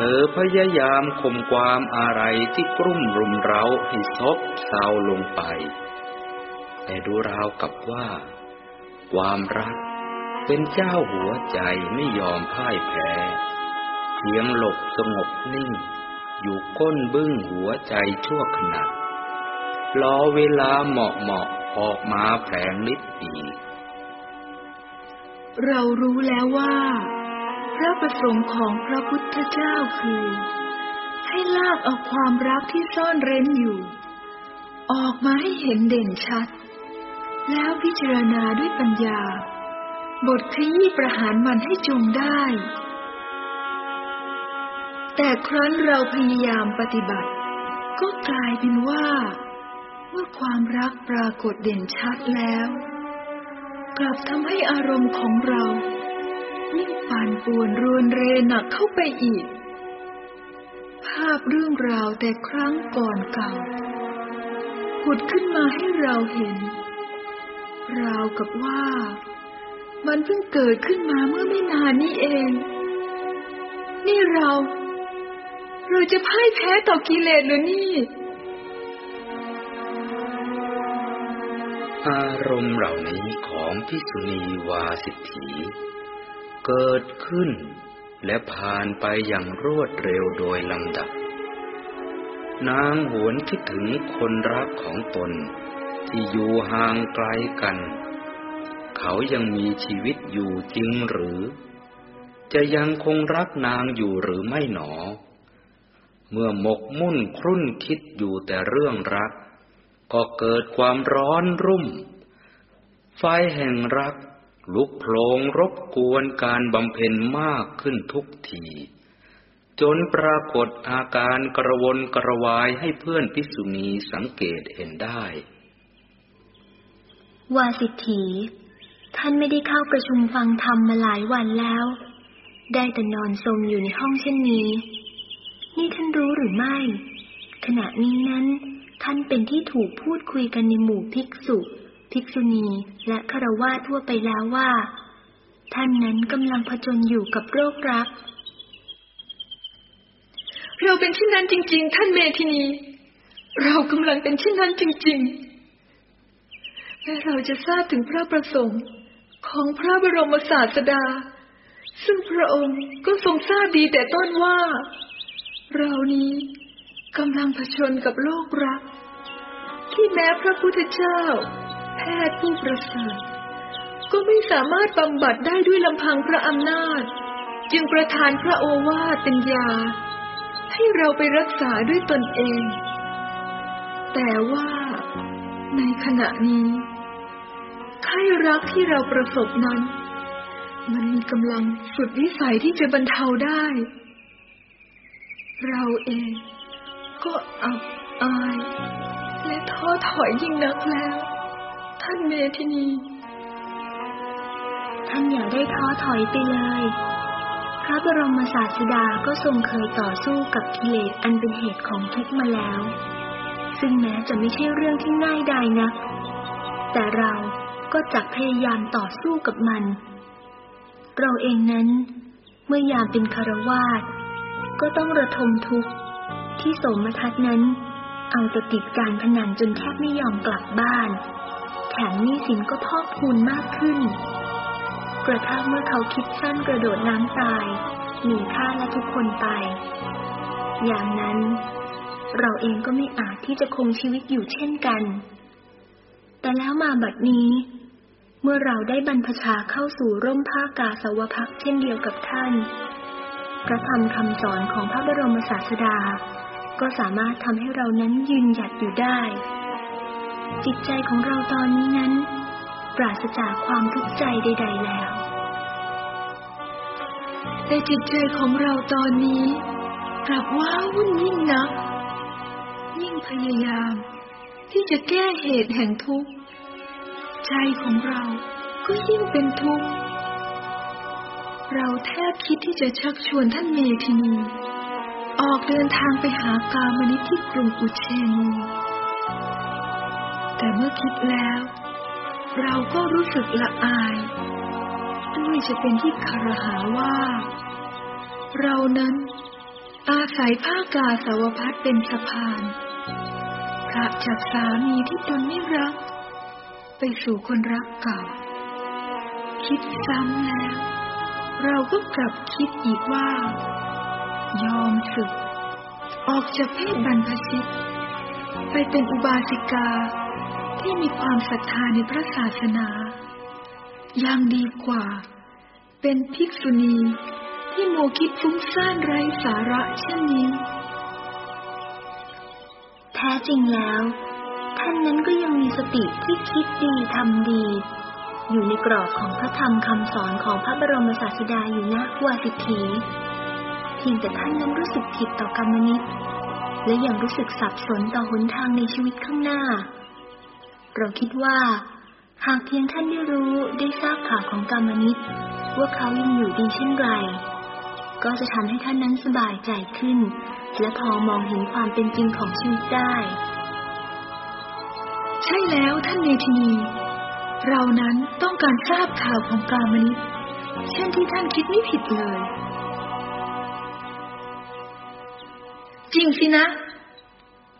เธอพยายามข่มความอะไรที่กรุ่มรุมเร้าให้ซบเซาลงไป แต่ดูราวกับว่า ความรักเป็นเจ้าหัวใจไม่ยอมพ่ายแพ้เพียงหลบสงบนิ่ง อยู่ก้นบึ้งหัวใจชั่วขณะรอเวลาเหมาะเหมาะออกมาแผลงฤทธิ์อีก เรารู้แล้วว่า พระประสงค์ของพระพุทธเจ้าคือ ให้ลากเอาความรักที่ซ่อนเร้นอยู่ ออกมาให้เห็นเด่นชัด แล้วพิจารณาด้วยปัญญา บทขยี้ประหารมันให้จงได้ แต่ครั้นเราพยายามปฏิบัติ ก็กลายเป็นว่าเมื่อความรักปรากฏเด่นชัดแล้ว กลับทำให้อารมณ์ของเรา ยิ่งปั่นป่วนรวนเรหนักเข้าไปอีก ภาพเรื่องราวแต่ครั้งก่อนเก่าผุดขึ้นมาให้เราเห็น ราวกับว่า มันเพิ่งเกิดขึ้นมาเมื่อไม่นานนี้เอง นี่เรา เราจะพ่ายแพ้ต่อกิเลสหรือนี่ อารมณ์เหล่านี้ของพิสุณีวาสิทธี เกิดขึ้น และผ่านไปอย่างรวดเร็วโดยลำดับ นางหวนคิดถึงคนรักของตน ที่อยู่ห่างไกลกัน เขายังมีชีวิตอยู่จริงหรือ จะยังคงรักนางอยู่หรือไม่หนอ เมื่อหมกมุ่นครุ่นคิดอยู่แต่เรื่องรัก ก็เกิดความร้อนรุ่ม ไฟแห่งรัก ลุกโผลงรบกวนการบำเพ็ญมากขึ้นทุกที จนปรากฏอาการกระวนกระวายให้เพื่อนพิสุณีสังเกตเห็นได้ วาสิทธีท่านไม่ได้เข้าประชุมฟังธรรมมาหลายวันแล้ว ได้แต่นอนสมอยู่ในห้องเช่นนี้ นี่ท่านรู้หรือไม่ ขณะนี้นั้น ท่านเป็นที่ถูกพูดคุยกันในหมู่ภิกษุ ภิกษุณีและคารวะทั่วไปแล้วว่า ท่านนั้นกำลังผจญอยู่กับโรครัก เราเป็นเช่นนั้นจริง ๆ ท่านเมธินี เรากำลังเป็นเช่นนั้นจริง ๆ และเราจะทราบถึงพระประสงค์ของพระบรมศาสดา ซึ่งพระองค์ก็ทรงทราบดีแต่ต้นว่า เรานี้กำลังเผชิญกับโรครัก ที่แม้พระพุทธเจ้า แพทย์ผู้ประเสริฐก็ไม่สามารถบำบัดได้ด้วยลำพังพระอำนาจ จึงประทานพระโอวาทเป็นยา ให้เราไปรักษาด้วยตนเอง แต่ว่าในขณะนี้ไข้รักที่เราประสบนั้น มันมีกำลังสุดวิสัยที่จะบรรเทาได้ เราเองก็อับอาย และท้อถอยยิ่งนักแล้ว ท่านเมธินี ท่านอย่าได้ท้อถอยไปเลย พระบรมศาสดาก็ทรงเคยต่อสู้กับกิเลสอันเป็นเหตุของทุกข์มาแล้ว ซึ่งแม้จะไม่ใช่เรื่องที่ง่ายดายนะักแต่เราก็จะพยายามต่อสู้กับมัน เราเองนั้น เมื่อยามเป็นคารวาสก็ต้องระทมทุกข์ที่สมทัศนั้น เอาแต่ติดการพนันจนแทบไม่ยอมกลับบ้าน ถมหนี้สินก็พอกพูนมากขึ้น กระทั่งเมื่อเขาคิดสั้นกระโดดน้ำตายหนีฆ่าและทุกคนไป อย่างนั้น เราเองก็ไม่อาจที่จะคงชีวิตอยู่เช่นกัน แต่แล้วมาบัดนี้ เมื่อเราได้บรรพชาเข้าสู่ร่มผ้ากาสาวพักเช่นเดียวกับท่าน พระธรรมคำสอนของพระบรมศาสดา ก็สามารถทำให้เรานั้นยืนหยัดอยู่ได้ จิตใจของเราตอนนี้นั้น ปราศจากความทุกข์ใจใด ๆ แล้ว แต่จิตใจของเราตอนนี้กลับว้าวุ่นยิ่งนัก ยิ่งพยายาม ที่จะแก้เหตุแห่งทุกข์ ใจของเราก็ยิ่งเป็นทุกข์ เราแทบคิดที่จะชักชวนท่านเมธินี ออกเดินทางไปหากามนิที่กรุงอุเชนี แต่เมื่อคิดแล้ว เราก็รู้สึกละอาย ด้วยจะเป็นที่คารหาว่า เรานั้นอาศัยผ้ากาสาวพัดเป็นสะพานพระจากสามีที่ตนไม่รัก ไปสู่คนรักเก่า คิดซ้ำแล้ว เราก็กลับคิดอีกว่า ยอมสึก ออกจากเพศบรรพชิต ไปเป็นอุบาสิกา ที่มีความศรัทธาในพระศาสนายังดีกว่า เป็นภิกษุณีที่โมคิดฟุ้งซ่านไร้สาระเช่นนี้ แท้จริงแล้ว ท่านนั้นก็ยังมีสติที่คิดดีทำดี อยู่ในกรอบของพระธรรมคำสอนของพระบรมศาสดาอยู่นะวาสิทีเพียงแต่ท่านนั้นรู้สึกผิดต่อกรรมนิตและยังรู้สึกสับสนต่อหนทางในชีวิตข้างหน้า เราคิดว่า หากเพียงท่านได้รู้ได้ทราบข่าวของกรรมนิตว่าเขายังอยู่ดีเช่นไร ก็จะทำให้ท่านนั้นสบายใจขึ้น และพอมองเห็นความเป็นจริงของชีวิตได้ ใช่แล้วท่านเมธินี เรานั้นต้องการทราบข่าวของกามนิตเช่นที่ท่านคิดไม่ผิดเลย จริงสินะ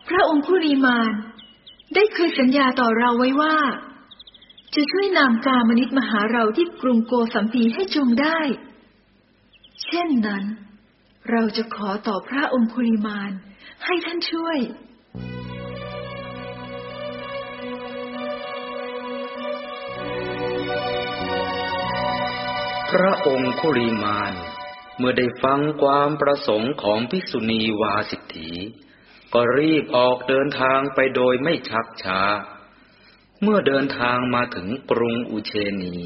พระองค์ผู้รีมาน ได้เคยสัญญาต่อเราไว้ว่า จะช่วยนำกามนิตมาหาเราที่กรุงโกสัมพีให้จงได้ เช่นนั้น เราจะขอต่อพระองคุริมานให้ท่านช่วยพระองค์คุริมาน เมื่อได้ฟังความประสงค์ของภิกษุณีวาสิทธี ก็รีบออกเดินทางไปโดยไม่ชักช้า เมื่อเดินทางมาถึงกรุงอุเชนี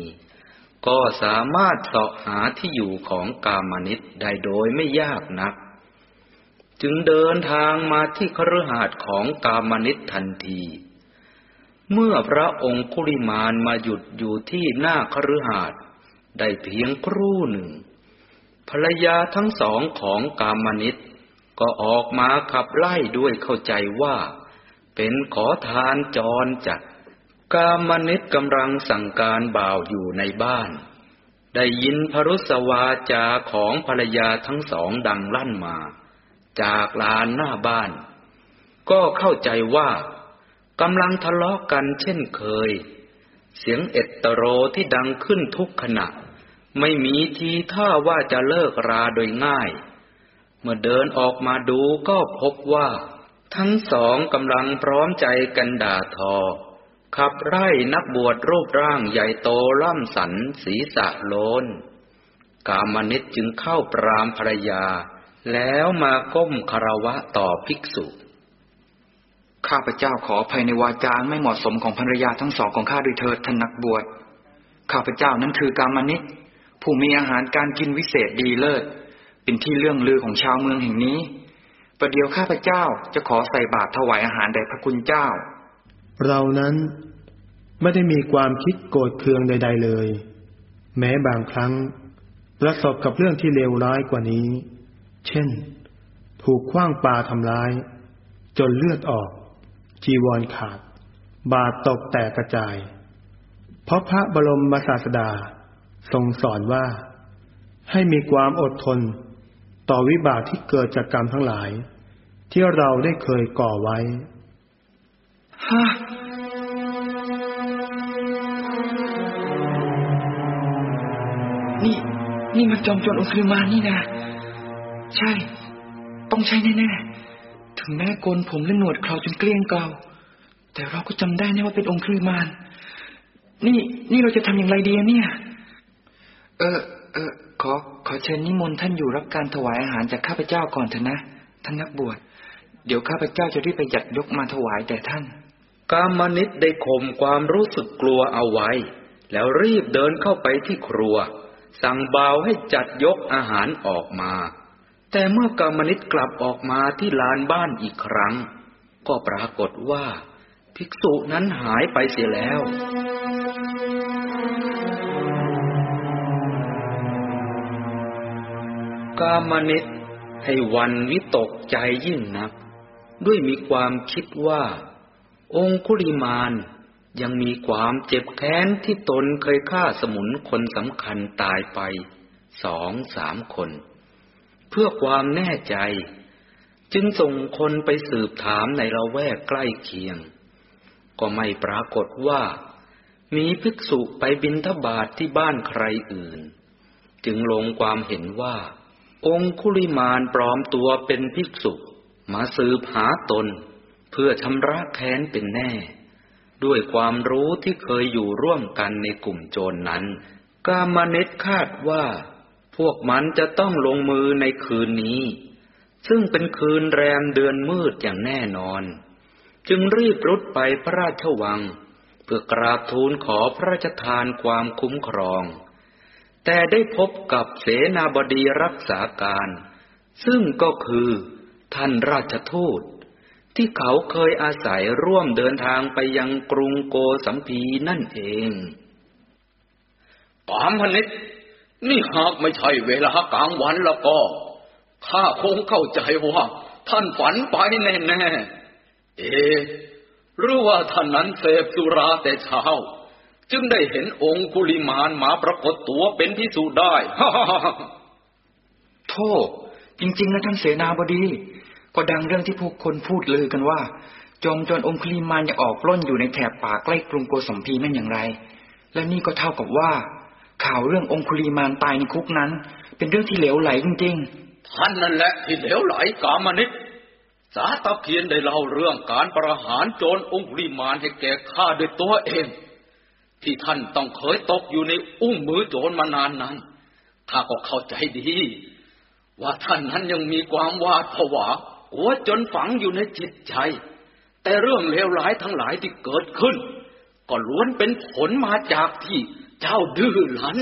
ก็สามารถเสาะหาที่อยู่ของกามนิตได้โดยไม่ยากนัก จึงเดินทางมาที่คฤหาสน์ของกามนิตทันที เมื่อพระองค์คุริมานมาหยุดอยู่ที่หน้าคฤหาสน์ได้เพียงครู่หนึ่ง ภรรยาทั้งสองของกามนิต ก็ออกมาขับไล่ด้วยเข้าใจว่า เป็นขอทานจรจัด กามนิตกำลังสั่งการบ่าวอยู่ในบ้าน ได้ยินพรุษวาจาของภรรยาทั้งสองดังลั่นมา จากลานหน้าบ้าน ก็เข้าใจว่ากำลังทะเลาะกันเช่นเคย เสียงเอตโตโรที่ดังขึ้นทุกขณะ ไม่มีทีท่าว่าจะเลิกราโดยง่าย เมื่อเดินออกมาดูก็พบว่า ทั้งสองกำลังพร้อมใจกันด่าทอ ขับไล่นักบวชรูปร่างใหญ่โตล่ำสันศีรษะโลน กามนิตจึงเข้าปรามภรรยา แล้วมาก้มคารวะต่อภิกษุ ข้าพเจ้าขออภัยในวาจาไม่เหมาะสมของภรรยาทั้งสองของข้าด้วยเถิดท่านนักบวชข้าพเจ้านั้นคือกามนิตผู้มีอาหารการกินวิเศษดีเลิศ เป็นที่เรื่องลือของชาวเมืองแห่งนี้ ประเดี๋ยวข้าพเจ้าจะขอใส่บาตรถวายอาหารแด่พระคุณเจ้า เรานั้นไม่ได้มีความคิดโกรธเคืองใด ๆเลย แม้บางครั้ง ประสบกับเรื่องที่เลวร้ายกว่านี้ เช่น ถูกขว้างปลาทำร้าย จนเลือดออก จีวรขาด บาดตกแตกกระจาย เพราะพระบรมศาสดาทรงสอนว่า ให้มีความอดทน ต่อวิบากที่เกิดจากกรรมทั้งหลาย ที่เราได้เคยก่อไว้ฮะนี่ นี่มันจอมโจรอุคริมานนี่นะ ใช่ ต้องใช่แน่ๆ ถึงแม้โกนผมและหนวดเคราจนเกลี้ยงเกลาแต่เราก็จำได้แน่ว่าเป็นองค์คริมานนี่ นี่เราจะทำอย่างไรดีอะเนี่ย เออ เออขอขอเชิญนิมนต์ท่านอยู่รับการถวายอาหารจากข้าพเจ้าก่อนเถอะนะ ท่านนักบวช เดี๋ยวข้าพเจ้าจะรีบไปจัดยกมาถวายแด่ท่าน กามนิตได้ข่มความรู้สึกกลัวเอาไว้ แล้วรีบเดินเข้าไปที่ครัว สั่งบ่าวให้จัดยกอาหารออกมา แต่เมื่อกามนิตกลับออกมาที่ลานบ้านอีกครั้ง ก็ปรากฏว่า ภิกษุนั้นหายไปเสียแล้ว กามนิตให้วันวิตกใจยิ่งนัก ด้วยมีความคิดว่า องคุริมานยังมีความเจ็บแค้นที่ตนเคยฆ่าสมุนคนสำคัญตายไปสองสามคน เพื่อความแน่ใจ จึงส่งคนไปสืบถามในละแวกใกล้เคียง ก็ไม่ปรากฏว่า มีภิกษุไปบินทบาทที่บ้านใครอื่น จึงลงความเห็นว่า องคุลิมานปลอมตัวเป็นภิกษุมาสืบหาตน เพื่อชำระแค้นเป็นแน่ ด้วยความรู้ที่เคยอยู่ร่วมกันในกลุ่มโจรนนั้น กามาเนตคาดว่า พวกมันจะต้องลงมือในคืนนี้ ซึ่งเป็นคืนแรมเดือนมืดอย่างแน่นอน จึงรีบรุดไปพระราชวัง เพื่อกราบทูลขอพระราชทานความคุ้มครอง แต่ได้พบกับเสนาบดีรักษาการ ซึ่งก็คือท่านราชทูต ที่เขาเคยอาศัยร่วมเดินทางไปยังกรุงโกสัมพีนั่นเองปามพนิษนี่หากไม่ใช่เวลากลางวันแล้วก็ ข้าคงเข้าใจว่า ท่านฝันไปแน่ๆ เอหรือว่าท่านนั้นเสพสุราแต่เช้า จึงได้เห็นองคุลิมานมาปรากฏตัวเป็นพิสูจน์ได้โทษจริงๆนะท่านเสนาบดี ก็ดังเรื่องที่พวกคนพูดลือกันว่า จอมจนองคุลิมานจะออกล้นอยู่ในแถบป่าใกล้กรุงโกสัมพีนั่นอย่างไร และนี่ก็เท่ากับว่า ข่าวเรื่ององคุลิมานตายในคุกนั้น เป็นเรื่องที่เหลวไหลจริงๆท่านนั่นแหละที่เหลวไหลกามนิตสาตะเพียนได้เล่าเรื่องการประหารโจรองคุลิมานให้แก่ข้าด้วยตัวเอง ที่ท่านต้องเคยตกอยู่ในอุ้งมือโจรมานานนั้นข้าก็เข้าใจดี ว่าท่านนั้นยังมีความวาดผวาหัวจนฝังอยู่ในจิตใจ แต่เรื่องเลวร้ายทั้งหลายที่เกิดขึ้น ก็ล้วนเป็นผลมาจากที่เจ้าดื้อรั้น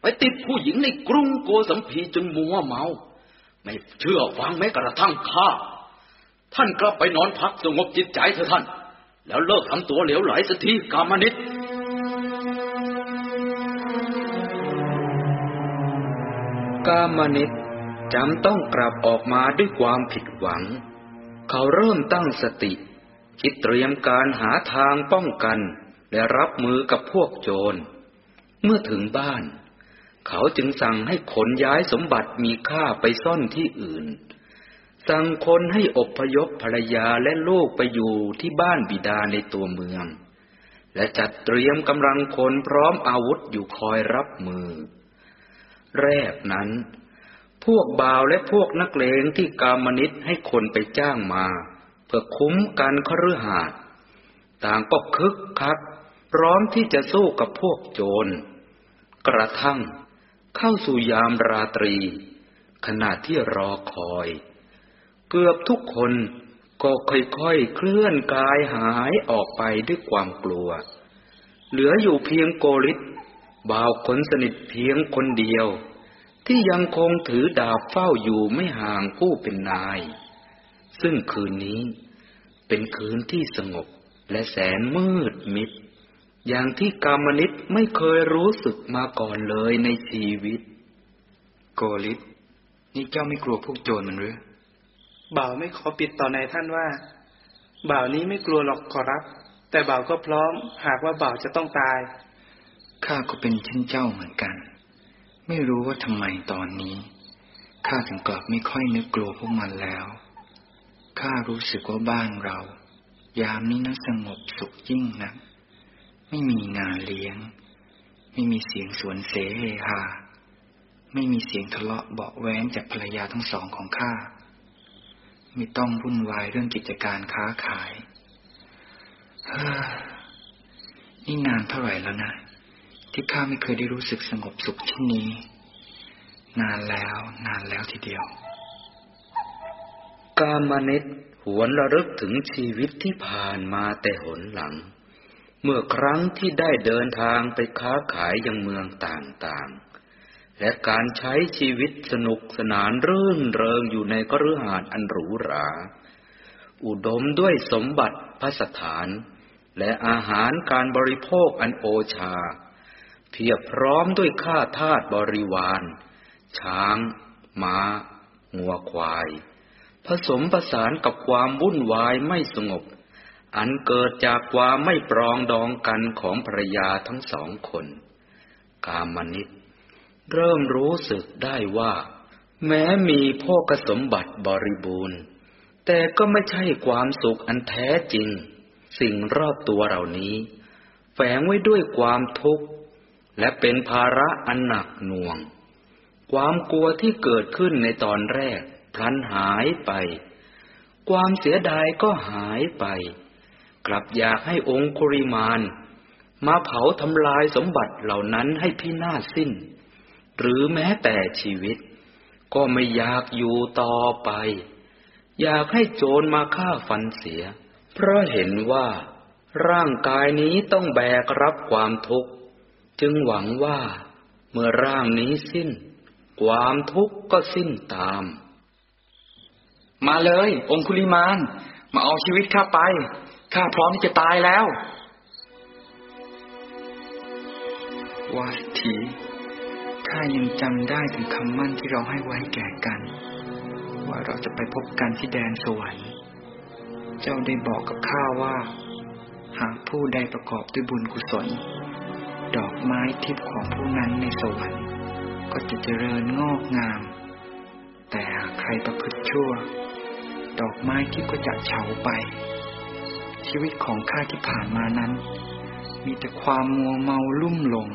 ไปติดผู้หญิงในกรุงโกสัมพีจนมัวเมา ไม่เชื่อฟังแม้กระทั่งข้า ท่านกลับไปนอนพักสงบจิตใจเถอะท่าน แล้วเลิกทำตัวเหลวไหลสักทีกามนิต กามนิตจำต้องกลับออกมาด้วยความผิดหวัง เขาเริ่มตั้งสติ คิดเตรียมการหาทางป้องกัน และรับมือกับพวกโจร เมื่อถึงบ้าน เขาจึงสั่งให้ขนย้ายสมบัติมีค่าไปซ่อนที่อื่น สั่งคนให้อบพยพภรรยาและลูกไปอยู่ที่บ้านบิดาในตัวเมือง และจัดเตรียมกำลังคนพร้อมอาวุธอยู่คอยรับมือ แรกนั้น พวกบ่าวและพวกนักเลงที่กามนิตให้คนไปจ้างมา เพื่อคุ้มกันคฤหาสน์ต่างก็คึกคัก พร้อมที่จะสู้กับพวกโจร กระทั่งเข้าสู่ยามราตรี ขณะที่รอคอย เกือบทุกคนก็ค่อยๆเคลื่อนกายหายออกไปด้วยความกลัว เหลืออยู่เพียงโกริต บ่าวคนสนิทเพียงคนเดียว ที่ยังคงถือดาบเฝ้าอยู่ไม่ห่างผู้เป็นนาย ซึ่งคืนนี้เป็นคืนที่สงบและแสนมืดมิด อย่างที่กามนิตไม่เคยรู้สึกมาก่อนเลยในชีวิต โกลิตนี่เจ้าไม่กลัวพวกโจรมันหรือบ่าวไม่ขอปิดต่อนายท่านว่า บ่าวนี้ไม่กลัวหรอกขอรับ แต่บ่าวก็พร้อมหากว่าบ่าวจะต้องตาย ข้าก็เป็นเช่นเจ้าเหมือนกัน ไม่รู้ว่าทำไมตอนนี้ ข้าถึงกลับไม่ค่อยนึกกลัวพวกมันแล้ว ข้ารู้สึกว่าบ้านเรา ยามนี้น่าสงบสุขยิ่งนะไม่มีงานเลี้ยง ไม่มีเสียงสวนเสเฮฮาไม่มีเสียงทะเลาะเบาแว้งจากภรรยาทั้งสองของข้า ไม่ต้องวุ่นวายเรื่องกิจการค้าขายเฮ้นี่นานเท่าไหร่แล้วนะ ที่ข้าไม่เคยได้รู้สึกสงบสุขเช่นนี้ นานแล้วนานแล้วทีเดียว กามเนตหวนระลึกถึงชีวิตที่ผ่านมาแต่หนหลัง เมื่อครั้งที่ได้เดินทางไปค้าขายยังเมืองต่างๆ และการใช้ชีวิตสนุกสนานรื่นเริงอยู่ในกฤหาสน์อันหรูหรา อุดมด้วยสมบัติพระสถาน และอาหารการบริโภคอันโอชา เพียบพร้อมด้วยข้าทาสบริวาร ช้าง ม้างัวควาย ผสมประสานกับความวุ่นวายไม่สงบ อันเกิดจากความไม่ปรองดองกันของภรรยาทั้งสองคน กามนิตเริ่มรู้สึกได้ว่า แม้มีโภคสมบัติบริบูรณ์ แต่ก็ไม่ใช่ความสุขอันแท้จริง สิ่งรอบตัวเหล่านี้ แฝงไว้ด้วยความทุกข์ และเป็นภาระอันหนักหน่วง ความกลัวที่เกิดขึ้นในตอนแรก พลันหายไป ความเสียดายก็หายไป กลับอยากให้องคุริมาน มาเผาทำลายสมบัติเหล่านั้นให้พินาศสิ้น หรือแม้แต่ชีวิต ก็ไม่อยากอยู่ต่อไป อยากให้โจรมาฆ่าฟันเสีย เพราะเห็นว่าร่างกายนี้ต้องแบกรับความทุกข์ จึงหวังว่าเมื่อร่างนี้สิ้น ความทุกข์ก็สิ้นตาม มาเลย องคุลิมาน มาเอาชีวิตข้าไป ข้าพร้อมที่จะตายแล้ววาสถีข้ายังจำได้ถึงคำมั่นที่เราให้ไว้แก่กัน ว่าเราจะไปพบกันที่แดนสวรรค์ เจ้าได้บอกกับข้าว่า หากผู้ใดประกอบด้วยบุญกุศล ดอกไม้ทิพย์ของผู้นั้นในสวรรค์ ก็จะเจริญงอกงาม แต่หากใครประพฤติชั่ว ดอกไม้ที่ก็จะเฉาไป ชีวิตของข้าที่ผ่านมานั้น มีแต่ความมัวเมาลุ่มหลง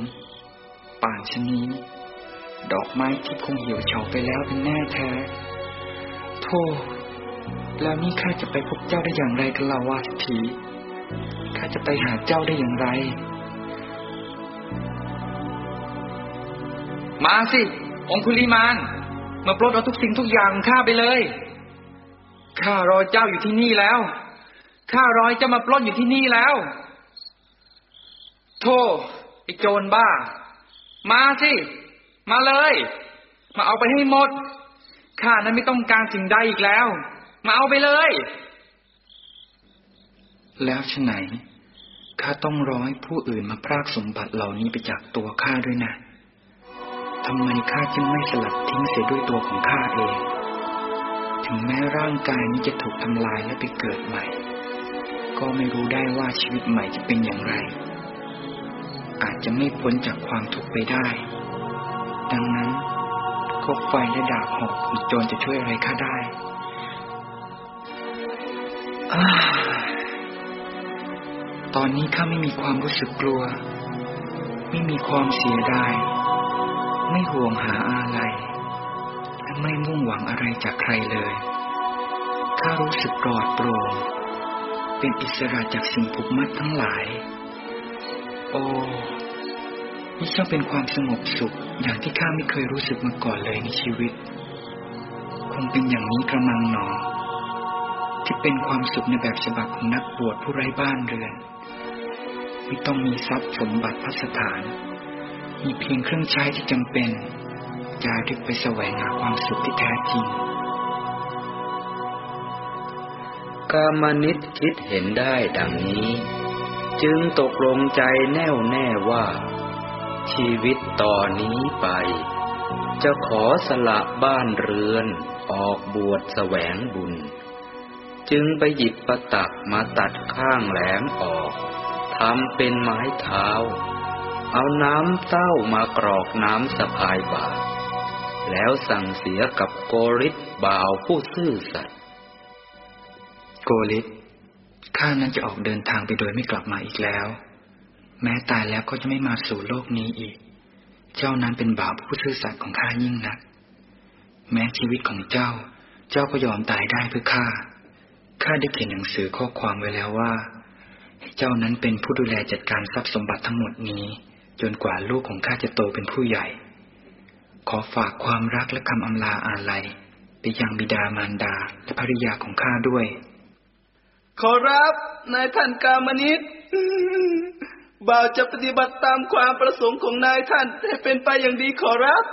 ป่านชนี้ ดอกไม้ที่คงเหี่ยวเฉาไปแล้วเป็นแน่แท้โธ่แล้วนี่ข้าจะไปพบเจ้าได้อย่างไรกันล่ะวาสถีข้าจะไปหาเจ้าได้อย่างไร มาสิ องคุลิมาน มาปลดเอาทุกสิ่งทุกอย่างข้าไปเลย ข้ารอเจ้าอยู่ที่นี่แล้ว ข้ารอให้เจ้ามาปล้นอยู่ที่นี่แล้ว โธ่ไอ้โจรบ้า มาสิ มาเลย มาเอาไปให้หมด ข้านั้นไม่ต้องการสิ่งใดอีกแล้ว มาเอาไปเลย แล้วฉไหนข้าต้องร้อให้ผู้อื่นมาพรากสมบัติเหล่านี้ไปจากตัวข้าด้วยนะ ทำไมข้าจึงไม่สลัดทิ้งเสียด้วยตัวของข้าเอง ถึงแม้ร่างกายนี้จะถูกทำลายและไปเกิดใหม่ ก็ไม่รู้ได้ว่าชีวิตใหม่จะเป็นอย่างไร อาจจะไม่พ้นจากความทุกข์ไปได้ ดังนั้นคบไฟและดาบหอกของโจรจะช่วยอะไรข้าได้อตอนนี้ข้าไม่มีความรู้สึกกลัว ไม่มีความเสียดาย ไม่ห่วงหาอะไร และไม่มุ่งหวังอะไรจากใครเลยข้ารู้สึกปลอดโปร่งเป็นอิสระจากสิ่งผูกมัดทั้งหลาย โอ้นี่ช่างเป็นความสงบสุขอย่างที่ข้าไม่เคยรู้สึกมาก่อนเลยในชีวิต คงเป็นอย่างนี้กระมังหนอ ที่เป็นความสุขในแบบฉบับของนักบวชผู้ไร้บ้านเรือน ไม่ต้องมีทรัพย์สมบัติพัสถาน มีเพียงเครื่องใช้ที่จำเป็นจารึกไปแสวงหาความสุขที่แท้จริง กามนิตคิดเห็นได้ดังนี้ จึงตกลงใจแน่วแน่ว่า ชีวิตต่อนนี้ไป จะขอสละบ้านเรือนออกบวชแสวงบุญ จึงไปหยิบประตักมาตัดข้างแหลมออกทำเป็นไม้เท้า เอาน้ำเต้ามากรอกน้ำสะพายบาทแล้วสั่งเสียกับโกริตบ่าวผู้ซื่อสัตย์โกลิตข้านั้นจะออกเดินทางไปโดยไม่กลับมาอีกแล้ว แม้ตายแล้วก็จะไม่มาสู่โลกนี้อีก เจ้านั้นเป็นบ่าวผู้ซื่อสัตย์ของข้ายิ่งนัก แม้ชีวิตของเจ้า เจ้าก็ยอมตายได้เพื่อข้าข้าได้เขียนหนังสือข้อความไว้แล้วว่าเจ้านั้นเป็นผู้ดูแลจัดการทรัพย์สมบัติทั้งหมดนี้ จนกว่าลูกของข้าจะโตเป็นผู้ใหญ่ ขอฝากความรักและคำอำลาอาลัยไปยังบิดามารดาและภริยาของข้าด้วย ขอรับนายท่านกามนิตบ่าวจะปฏิบัติตามความประสงค์ของนายท่านให้เป็นไปอย่างดีขอรับ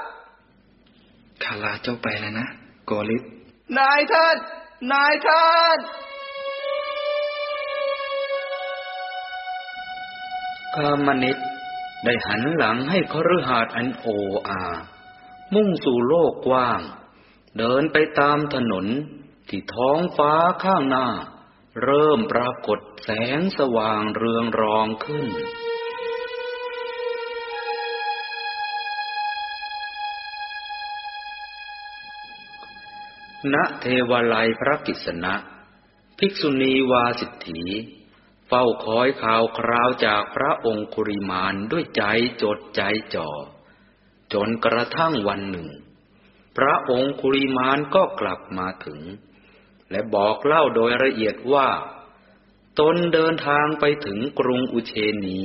ข้าลาเจ้าไปแล้วนะโกลิตนายท่าน นายท่านกามนิต ได้หันหลังให้คฤหาสน์อันโออา มุ่งสู่โลกกว้าง เดินไปตามถนนที่ท้องฟ้าข้างหน้า เริ่มปรากฏแสงสว่างเรืองรองขึ้น ณเทวาลัยพระกิษณะ ภิกษุณีวาสิทธี เฝ้าคอยข่าวคราวจากพระองคุริมานด้วยใจจดใจจ่อ จนกระทั่งวันหนึ่ง พระองคุริมานก็กลับมาถึง และบอกเล่าโดยละเอียดว่า ตนเดินทางไปถึงกรุงอุเชนี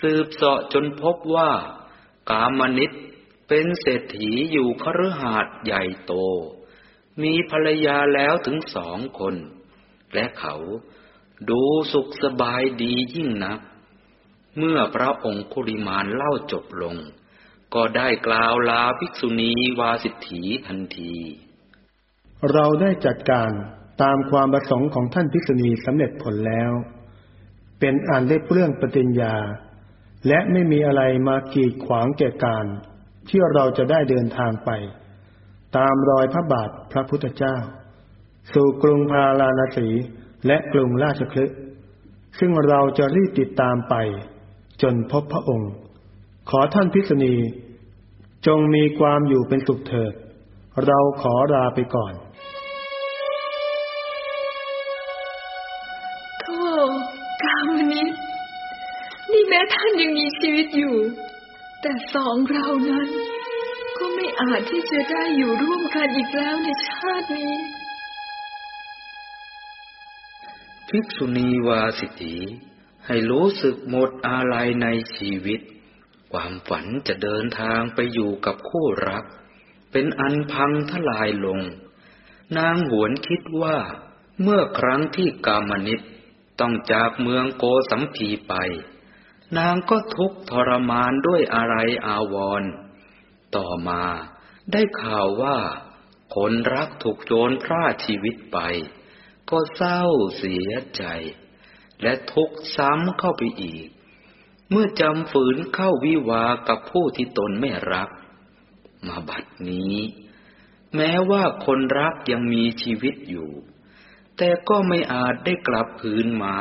สืบเสาะจนพบว่า กามนิตเป็นเศรษฐีอยู่คฤหาสน์ใหญ่โต มีภรรยาแล้วถึงสองคน และเขา ดูสุขสบายดียิ่งนัก เมื่อพระองคุริมานเล่าจบลง ก็ได้กล่าวลาภิกษุณีวาสิทธีทันที เราได้จัดการตามความประสงค์ของท่านภิกษุณีสำเร็จผลแล้ว เป็นอันได้เปลื้องปฏิญญา และไม่มีอะไรมากีดขวางแก่การ ที่เราจะได้เดินทางไป ตามรอยพระบาทพระพุทธเจ้า สู่กรุงพาราณสี และกรุงราชคลึซึ่งเราจะรีบติดตามไป จนพบพระองค์ ขอท่านพิษณี จงมีความอยู่เป็นสุขเถิด เราขอลาไปก่อนโธ่กามนิตนี่แม้ท่านยังมีชีวิตอยู่ แต่สองเรานั้น ก็ไม่อาจที่จะได้อยู่ร่วมกันอีกแล้วในชาตินี้ ภิกษุณีวาสิทธีให้รู้สึกหมดอาลัยในชีวิต ความฝันจะเดินทางไปอยู่กับคู่รัก เป็นอันพังทลายลง นางหวนคิดว่า เมื่อครั้งที่กามนิตต้องจากเมืองโกสัมพีไป นางก็ทุกข์ทรมานด้วยอะไรอาวรณ์ต่อมาได้ข่าวว่า คนรักถูกโจรพร่าชีวิตไป ก็เศร้าเสียใจ และทุกข์ซ้ำเข้าไปอีก เมื่อจำฝืนเข้าวิวากับผู้ที่ตนไม่รัก มาบัดนี้ แม้ว่าคนรักยังมีชีวิตอยู่ แต่ก็ไม่อาจได้กลับคืนมา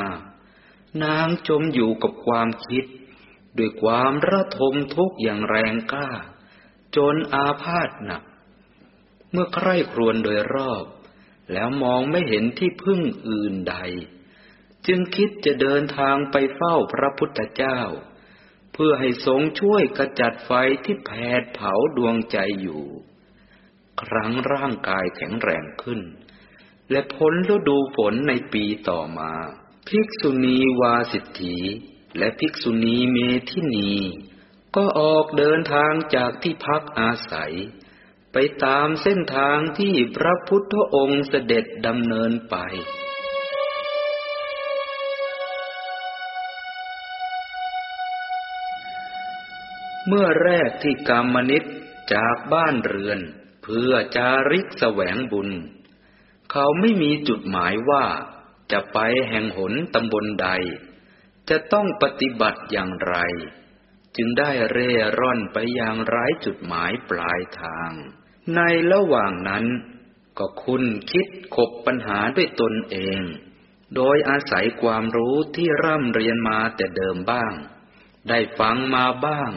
นางจมอยู่กับความคิด ด้วยความระทมทุกข์อย่างแรงกล้า จนอาพาธหนัก เมื่อใคร่ครวญโดยรอบ แล้วมองไม่เห็นที่พึ่งอื่นใด จึงคิดจะเดินทางไปเฝ้าพระพุทธเจ้า เพื่อให้ทรงช่วยกระจัดไฟที่แผดเผาดวงใจอยู่ ครั้งร่างกายแข็งแรงขึ้น และพ้นฤดูฝนในปีต่อมา ภิกษุณีวาสิทธีและภิกษุณีเมธินี ก็ออกเดินทางจากที่พักอาศัย ไปตามเส้นทางที่พระพุทธองค์เสด็จดำเนินไป เมื่อแรกที่กามนิตจากบ้านเรือน เพื่อจาริกแสวงบุญ เขาไม่มีจุดหมายว่าจะไปแห่งหนตำบลใด จะต้องปฏิบัติอย่างไร จึงได้เร่ร่อนไปอย่างไร้จุดหมายปลายทาง ในระหว่างนั้น ก็คุณคิดขบปัญหาด้วยตนเอง โดยอาศัยความรู้ที่ร่ำเรียนมาแต่เดิมบ้าง ได้ฟังมาบ้าง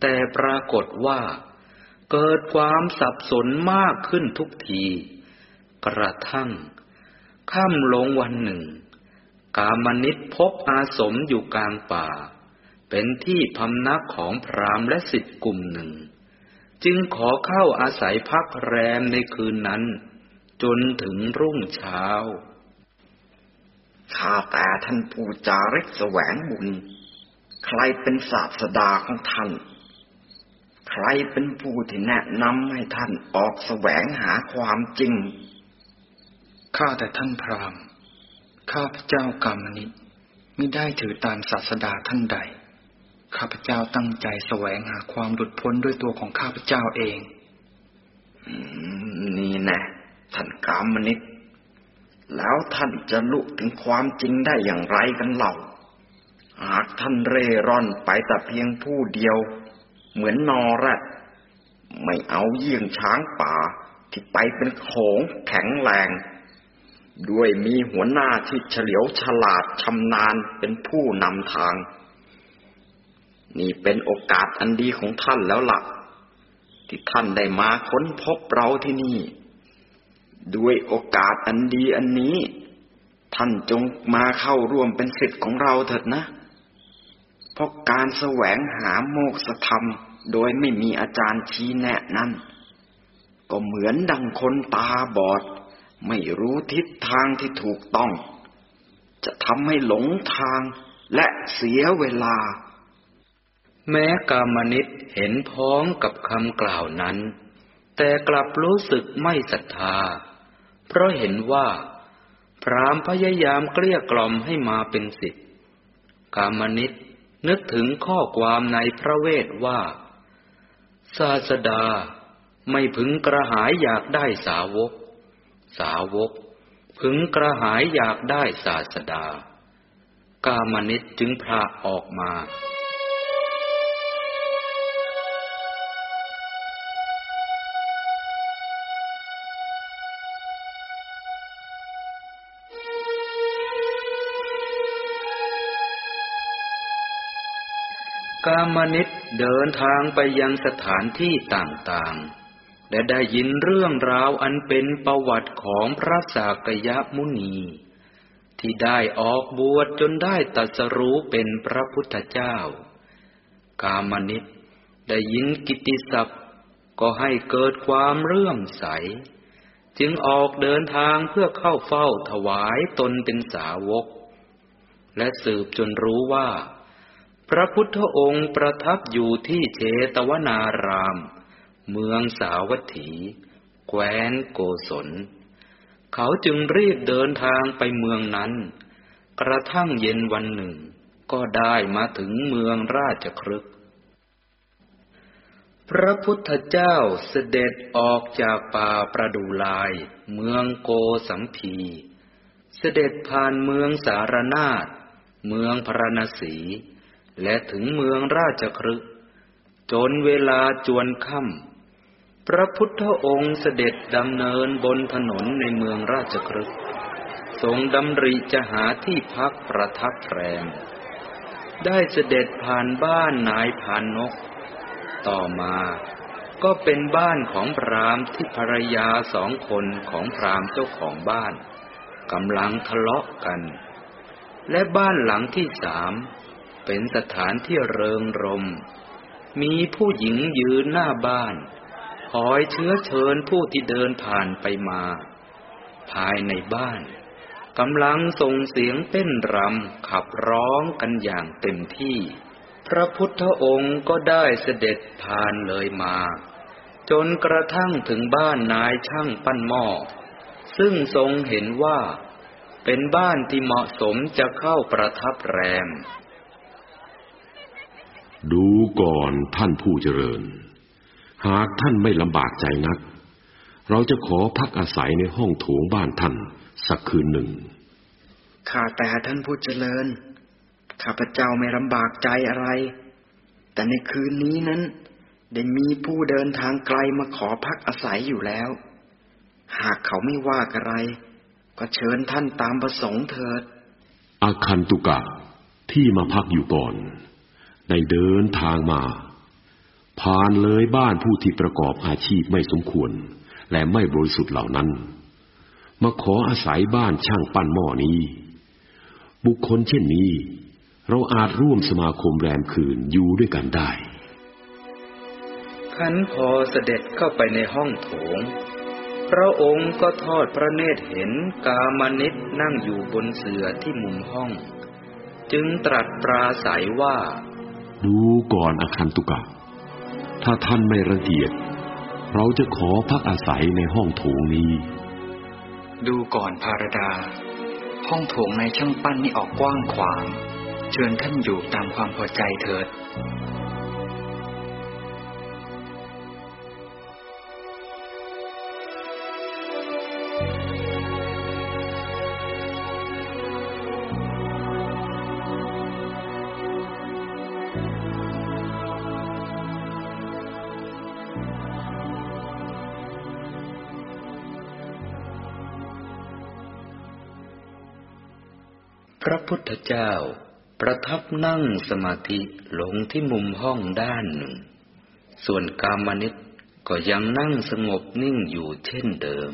แต่ปรากฏว่า เกิดความสับสนมากขึ้นทุกที กระทั่งค่ำลงวันหนึ่ง กามนิตพบอาสมอยู่กลางป่า เป็นที่พำนักของพรามและสิทธิ์กลุ่มหนึ่ง จึงขอเข้าอาศัยพักแรมในคืนนั้น จนถึงรุ่งเช้า ข้าแต่ท่านผู้จาริกแสวงบุญ ใครเป็นศาสดาของท่าน ใครเป็นผู้ที่แนะนำให้ท่านออกแสวงหาความจริง ข้าแต่ท่านพราหมณ์ ข้าพเจ้ากามนิไม่ได้ถือตามศาสดาท่านใด ข้าพเจ้าตั้งใจแสวงหาความหลุดพ้นด้วยตัวของข้าพเจ้าเอง นี่น่ท่านกามนิตแล้วท่านจะลุถึงความจริงได้อย่างไรกันเล่า หากท่านเร่ร่อนไปแต่เพียงผู้เดียว เหมือนนอแรดไม่เอาเยี่ยงช้างป่าที่ไปเป็นโขงแข็งแรง ด้วยมีหัวหน้าที่เฉลียวฉลาดชำนาญเป็นผู้นำทาง นี่เป็นโอกาสอันดีของท่านแล้วละ่ะ ที่ท่านได้มาค้นพบเราที่นี่ ด้วยโอกาสอันดีอันนี้ ท่านจงมาเข้าร่วมเป็นสิทธิ์ของเราเถิดนะ เพราะการแสวงหาโมกษธรรม โดยไม่มีอาจารย์ชี้แนะนั้น ก็เหมือนดังคนตาบอด ไม่รู้ทิศทางที่ถูกต้อง จะทำให้หลงทางและเสียเวลา แม้กามนิตเห็นพ้องกับคำกล่าวนั้น แต่กลับรู้สึกไม่ศรัทธา เพราะเห็นว่า พรามพยายามเกลี้ยกล่อมให้มาเป็นสิทธิ์กามนิตนึกถึงข้อความในพระเวทว่า ศาสดาไม่พึงกระหายอยากได้สาวก สาวก พึงกระหายอยากได้ศาสดา กามนิตจึงพระออกมา กามนิตเดินทางไปยังสถานที่ต่างๆ และได้ยินเรื่องราวอันเป็นประวัติของพระสากยมุนี ที่ได้ออกบวชจนได้ตรัสรู้เป็นพระพุทธเจ้า กามนิตได้ยินกิตติศัพท์ก็ให้เกิดความเรื่อมใส จึงออกเดินทางเพื่อเข้าเฝ้าถวายตนเป็นสาวก และสืบจนรู้ว่า พระพุทธองค์ประทับอยู่ที่เชตวนาราม เมืองสาวัตถี แคว้นโกศล เขาจึงรีบเดินทางไปเมืองนั้น กระทั่งเย็นวันหนึ่ง ก็ได้มาถึงเมืองราชครึก พระพุทธเจ้าเสด็จออกจากป่าประดูลาย เมืองโกสัมพี เสด็จผ่านเมืองสารนาฏเมืองพระนศี และถึงเมืองราชครึกจนเวลาจวนค่ำพระพุทธองค์เสด็จดำเนินบนถนนในเมืองราชครึกทรงดำริจะหาที่พักประทับแรม ได้เสด็จผ่านบ้านนายพานนก ต่อมาก็เป็นบ้านของพรามที่ภรรยาสองคนของพรามเจ้าของบ้านกำลังทะเลาะกัน และบ้านหลังที่สาม เป็นสถานที่เริงรม มีผู้หญิงยืนหน้าบ้านคอยเชื้อเชิญผู้ที่เดินผ่านไปมา ภายในบ้านกำลังส่งเสียงเต้นรำขับร้องกันอย่างเต็มที่ พระพุทธองค์ก็ได้เสด็จผ่านเลยมา จนกระทั่งถึงบ้านนายช่างปั้นหม้อซึ่งทรงเห็นว่า เป็นบ้านที่เหมาะสมจะเข้าประทับแรม ดูก่อนท่านผู้เจริญ หากท่านไม่ลำบากใจนัก เราจะขอพักอาศัยในห้องโถงบ้านท่านสักคืนหนึ่ง ข้าแต่ท่านผู้เจริญ ข้าพเจ้าไม่ลำบากใจอะไร แต่ในคืนนี้นั้น ได้มีผู้เดินทางไกลมาขอพักอาศัยอยู่แล้ว หากเขาไม่ว่าอะไร ก็เชิญท่านตามประสงค์เถิด อาคันตุกะที่มาพักอยู่ก่อน ได้เดินทางมา ผ่านเลยบ้านผู้ที่ประกอบอาชีพไม่สมควร และไม่บริสุทธิ์เหล่านั้น มาขออาศัยบ้านช่างปั้นหม้อนี้ บุคคลเช่นนี้ เราอาจร่วมสมาคมแรมคืนอยู่ด้วยกันได้ขันพอเสด็จเข้าไปในห้องโถง พระองค์ก็ทอดพระเนตรเห็นกามนิตนั่งอยู่บนเสื่อที่มุมห้อง จึงตรัสปราศัยว่า ดูก่อนอาคันตุกะ ถ้าท่านไม่ระเกียจเราจะขอพักอาศัยในห้องโถงนี้ ดูก่อนพารดา ห้องโถงในช่างปั้นนี่ออกกว้างขวาง เชิญท่านอยู่ตามความพอใจเถิด เจ้า ประทับนั่งสมาธิหลงที่มุมห้องด้านหนึ่ง ส่วนกามนิตก็ยังนั่งสงบนิ่งอยู่เช่นเดิม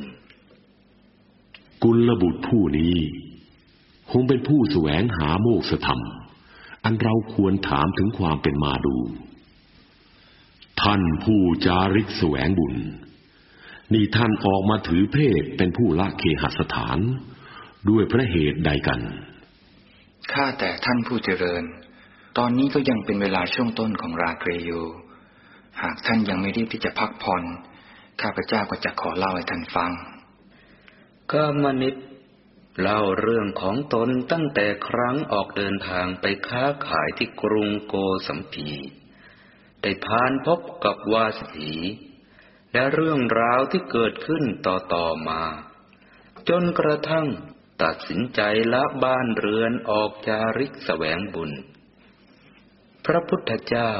กุลบุตรผู้นี้ คงเป็นผู้แสวงหาโมกษธรรม อันเราควรถามถึงความเป็นมาดู ท่านผู้จาริกแสวงบุญ นี่ท่านออกมาถือเพศเป็นผู้ละเคหสถาน ด้วยพระเหตุใดกัน ข้าแต่ท่านผู้เจริญ ตอนนี้ก็ยังเป็นเวลาช่วงต้นของราเกรอยู่ หากท่านยังไม่รีบที่จะพักผ่อน ข้าพเจ้าก็จะขอเล่าให้ท่านฟัง ก็มนิตเล่าเรื่องของตนตั้งแต่ครั้งออกเดินทางไปค้าขายที่กรุงโกสัมพีได้พานพบกับวาสี และเรื่องราวที่เกิดขึ้นต่อๆมา จนกระทั่ง ตัดสินใจละบ้านเรือนออกจาริกแสวงบุญ พระพุทธเจ้า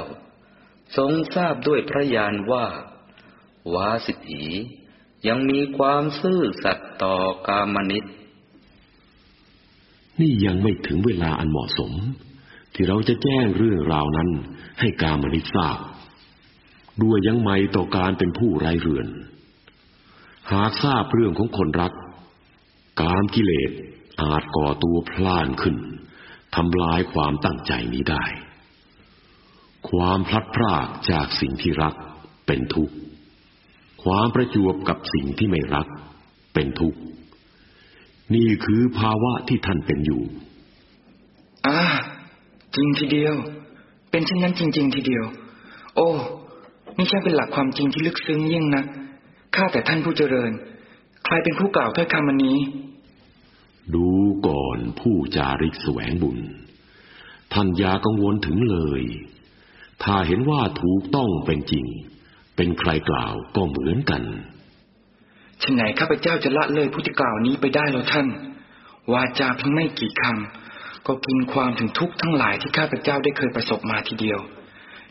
ทรงทราบด้วยพระญาณว่า วาสิถียังมีความซื่อสัตย์ต่อกามนิตนี่ยังไม่ถึงเวลาอันเหมาะสม ที่เราจะแจ้งเรื่องราวนั้นให้กามนิตทราบด้วยยังไม่ต่อการเป็นผู้ไร้เรือน หากทราบเรื่องของคนรัก กามกิเลสอาจก่อตัวพล่านขึ้นทำลายความตั้งใจนี้ได้ ความพลัดพรากจากสิ่งที่รักเป็นทุกข์ ความประจวบกับสิ่งที่ไม่รักเป็นทุกข์ นี่คือภาวะที่ท่านเป็นอยู่อ่าจริงทีเดียว เป็นเช่นนั้นจริง ๆ ทีเดียว โอ้ นี่ใช่เป็นหลักความจริงที่ลึกซึ้งยิ่งนะข้าแต่ท่านผู้เจริญ ใครเป็นผู้กล่าวถ้อยคำอันนี้ ดูก่อนผู้จาริกแสวงบุญ ท่านอย่ากังวลถึงเลย ถ้าเห็นว่าถูกต้องเป็นจริง เป็นใครกล่าวก็เหมือนกันฉะไหนข้าพเจ้าจะละเลยผู้ที่กล่าวนี้ไปได้แล้วท่าน วาจาเพียงไม่กี่คำก็กินความถึงทุกข์ทั้งหลายที่ข้าพเจ้าได้เคยประสบมาทีเดียว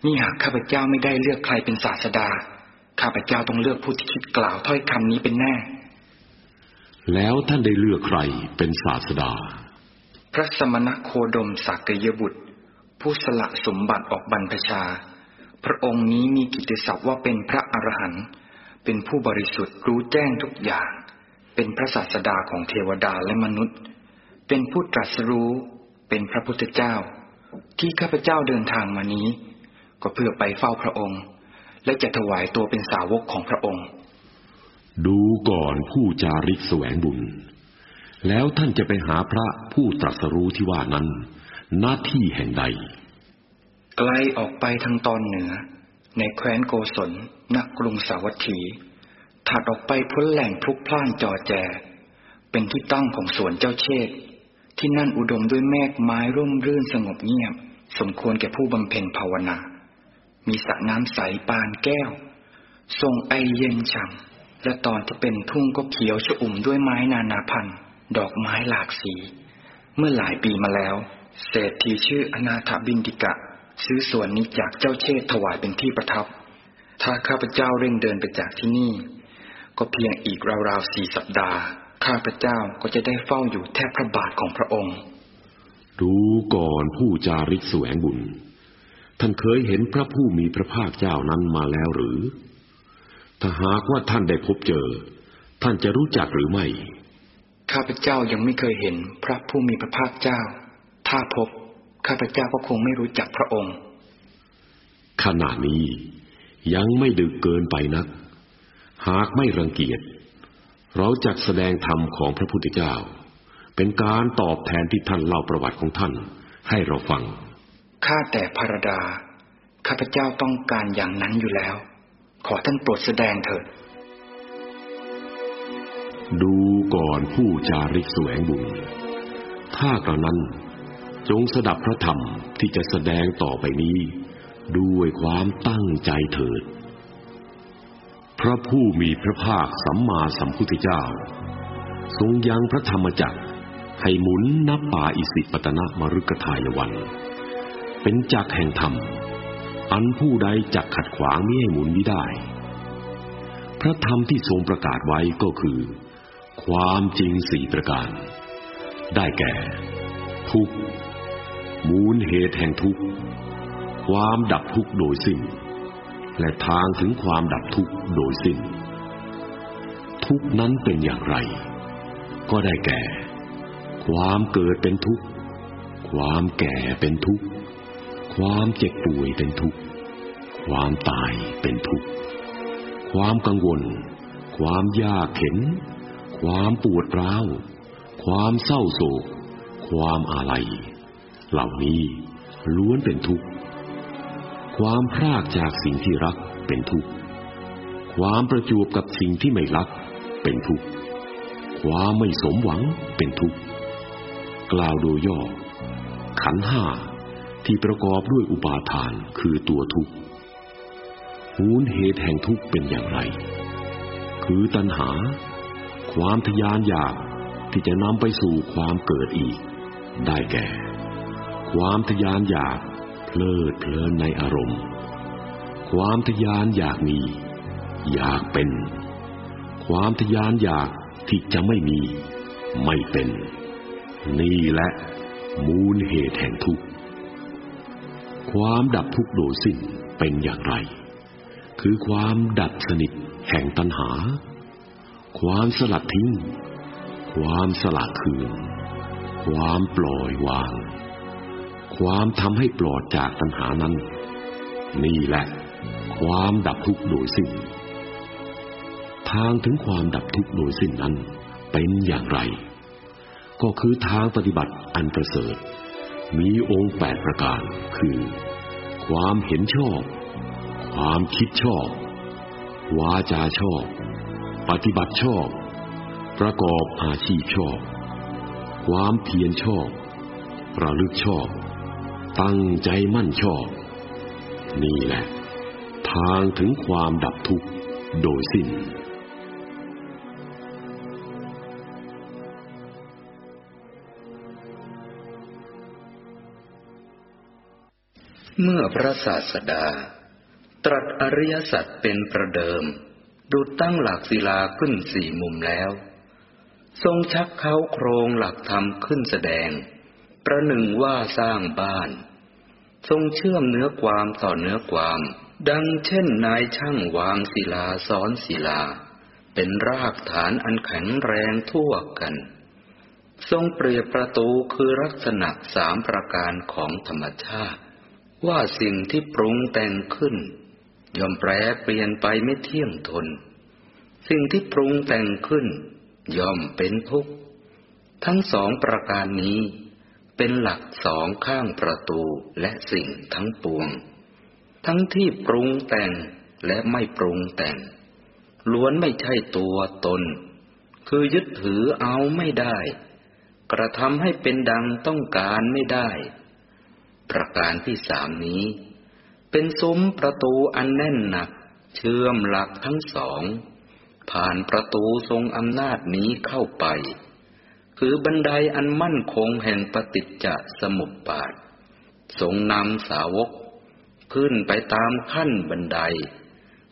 นี่หากข้าพเจ้าไม่ได้เลือกใครเป็นศาสดา ข้าพเจ้าต้องเลือกผู้ที่คิดกล่าวถ้อยคำนี้เป็นแน่ แล้วท่านได้เลือกใครเป็นศาสดา พระสมณโคดมสักยบุตร ผู้สละสมบัติออกบรรพชา พระองค์นี้มีกิตติศัพท์ว่าเป็นพระอรหันต์เป็นผู้บริสุทธิ์รู้แจ้งทุกอย่าง เป็นพระศาสดาของเทวดาและมนุษย์ เป็นผู้ตรัสรู้เป็นพระพุทธเจ้า ที่ข้าพเจ้าเดินทางมานี้ ก็เพื่อไปเฝ้าพระองค์ และจะถวายตัวเป็นสาวกของพระองค์ ดูก่อนผู้จาริกแสวงบุญ แล้วท่านจะไปหาพระผู้ตรัสรู้ที่ว่านั้น หน้าที่แห่งใด ไกลออกไปทางตอนเหนือ ในแคว้นโกศลณกรุงสาวัตถี ถัดออกไปพ้นแหล่งพลุกพล่านจอแจ เป็นที่ตั้งของสวนเจ้าเชษที่นั่นอุดมด้วยแมกไม้ร่มรื่นสงบเงียบ สมควรแก่ผู้บำเพ็ญภาวนา มีสระน้ำใสปานแก้ว ทรงไอเย็นฉ่ำ และตอนที่เป็นทุ่งก็เขียวชอุ่มด้วยไม้นานาพันธุ์ ดอกไม้หลากสี เมื่อหลายปีมาแล้ว เศรษฐีชื่ออนาถบินติกะ ซื้อสวนนี้จากเจ้าเชษถวายเป็นที่ประทับ ถ้าข้าพเจ้าเร่งเดินไปจากที่นี่ ก็เพียงอีกราวๆสี่สัปดาห์ ข้าพเจ้าก็จะได้เฝ้าอยู่แทบพระบาทของพระองค์ ดูก่อนผู้จาริกแสวงบุญ ท่านเคยเห็นพระผู้มีพระภาคเจ้านั้นมาแล้วหรือ ถ้าหากว่าท่านได้พบเจอ ท่านจะรู้จักหรือไม่ ข้าพเจ้ายังไม่เคยเห็นพระผู้มีพระภาคเจ้า ถ้าพบ ข้าพเจ้าก็คงไม่รู้จักพระองค์ ขณะนี้ยังไม่ดึกเกินไปนัก หากไม่รังเกียจ เราจะแสดงธรรมของพระพุทธเจ้า เป็นการตอบแทนที่ท่านเล่าประวัติของท่าน ให้เราฟัง ข้าแต่พระดา ข้าพเจ้าต้องการอย่างนั้นอยู่แล้ว ขอท่านโปรดแสดงเถิด ดูก่อนผู้จาริกแสวงบุญ ถ้ากระนั้น จงสดับพระธรรมที่จะแสดงต่อไปนี้ ด้วยความตั้งใจเถิด พระผู้มีพระภาคสัมมาสัมพุทธเจ้า ทรงยังพระธรรมจักรให้หมุนนับป่าอิสิปตนะมรุกทายวัน เป็นจักรแห่งธรรม อันผู้ใดจักขัดขวางไม่ให้หมุนนี้ได้ พระธรรมที่ทรงประกาศไว้ก็คือ ความจริงสี่ประการ ได้แก่ ทุกข์มูลเหตุแห่งทุกข์ความดับทุกข์โดยสิ้น และทางถึงความดับทุกข์โดยสิ้น ทุกข์นั้นเป็นอย่างไร ก็ได้แก่ ความเกิดเป็นทุกข์ ความแก่เป็นทุกข์ ความเจ็บป่วยเป็นทุกข์ ความตายเป็นทุกข์ ความกังวล ความยากเข็น ความปวดร้าว ความเศร้าโศก ความอาลัย เหล่านี้ล้วนเป็นทุกข์ ความพรากจากสิ่งที่รักเป็นทุกข์ ความประจวบกับสิ่งที่ไม่รักเป็นทุกข์ ความไม่สมหวังเป็นทุกข์ กล่าวโดยย่อ ขันห้า ที่ประกอบด้วยอุปาทานคือตัวทุกข์มูลเหตุแห่งทุกข์เป็นอย่างไร คือตัณหา ความทยานอยากที่จะนำไปสู่ความเกิดอีก ได้แก่ ความทยานอยากเพลิดเพลินในอารมณ์ ความทยานอยากมี อยากเป็น ความทยานอยากที่จะไม่มี ไม่เป็น นี่แหละมูลเหตุแห่งทุกข์ ความดับทุกข์โดยสิ้นเป็นอย่างไร คือความดับสนิทแห่งตัณหา ความสลัดทิ้ง ความสละคืน ความปล่อยวาง ความทำให้ปลอดจากตัณหานั้น นี่แหละ ความดับทุกข์โดยสิ้น ทางถึงความดับทุกข์โดยสิ้นนั้นเป็นอย่างไร ก็คือทางปฏิบัติอันประเสริฐ มีองค์แปดประการ คือ ความเห็นชอบ ความคิดชอบ วาจาชอบ ปฏิบัติชอบ ประกอบอาชีพชอบ ความเพียรชอบ ระลึกชอบ ตั้งใจมั่นชอบ นี่แหละ ทางถึงความดับทุกข์โดยสิ้น เมื่อพระศาสดา ตรัสอริยสัจเป็นประเดิม ดูตั้งหลักศิลาขึ้นสี่มุมแล้ว ทรงชักเขาโครงหลักธรรมขึ้นแสดง ประหนึ่งว่าสร้างบ้าน ทรงเชื่อมเนื้อความต่อเนื้อความ ดังเช่นนายช่างวางศิลาซ้อนศิลา เป็นรากฐานอันแข็งแรงทั่วกัน ทรงเปรียบประตูคือลักษณะสามประการของธรรมชาติ ว่าสิ่งที่ปรุงแต่งขึ้นย่อมแปรเปลี่ยนไปไม่เที่ยงทน สิ่งที่ปรุงแต่งขึ้น ย่อมเป็นทุกข์ ทั้งสองประการนี้ เป็นหลักสองข้างประตูและสิ่งทั้งปวง ทั้งที่ปรุงแต่งและไม่ปรุงแต่ง ล้วนไม่ใช่ตัวตน คือยึดถือเอาไม่ได้ กระทำให้เป็นดังต้องการไม่ได้ ประการที่สามนี้ เป็นซุ้มประตูอันแน่นหนัก เชื่อมหลักทั้งสอง ผ่านประตูทรงอำนาจนี้เข้าไป คือบันไดอันมั่นคงแห่งปฏิจจสมุปบาททรงนำสาวก ขึ้นไปตามขั้นบันได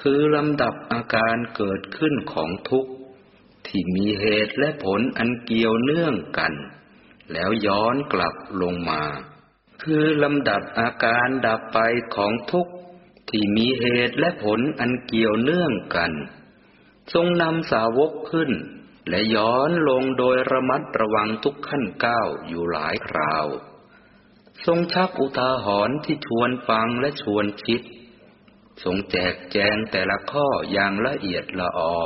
คือลำดับอาการเกิดขึ้นของทุกข์ ที่มีเหตุและผลอันเกี่ยวเนื่องกัน แล้วย้อนกลับลงมา คือลำดับอาการดับไปของทุกข์ที่มีเหตุและผลอันเกี่ยวเนื่องกัน ทรงนำสาวกขึ้น และย้อนลงโดยระมัดระวังทุกขั้นก้าวอยู่หลายคราว ทรงชักอุทาหรณ์ที่ชวนฟังและชวนคิด ทรงแจกแจงแต่ละข้ออย่างละเอียดละออ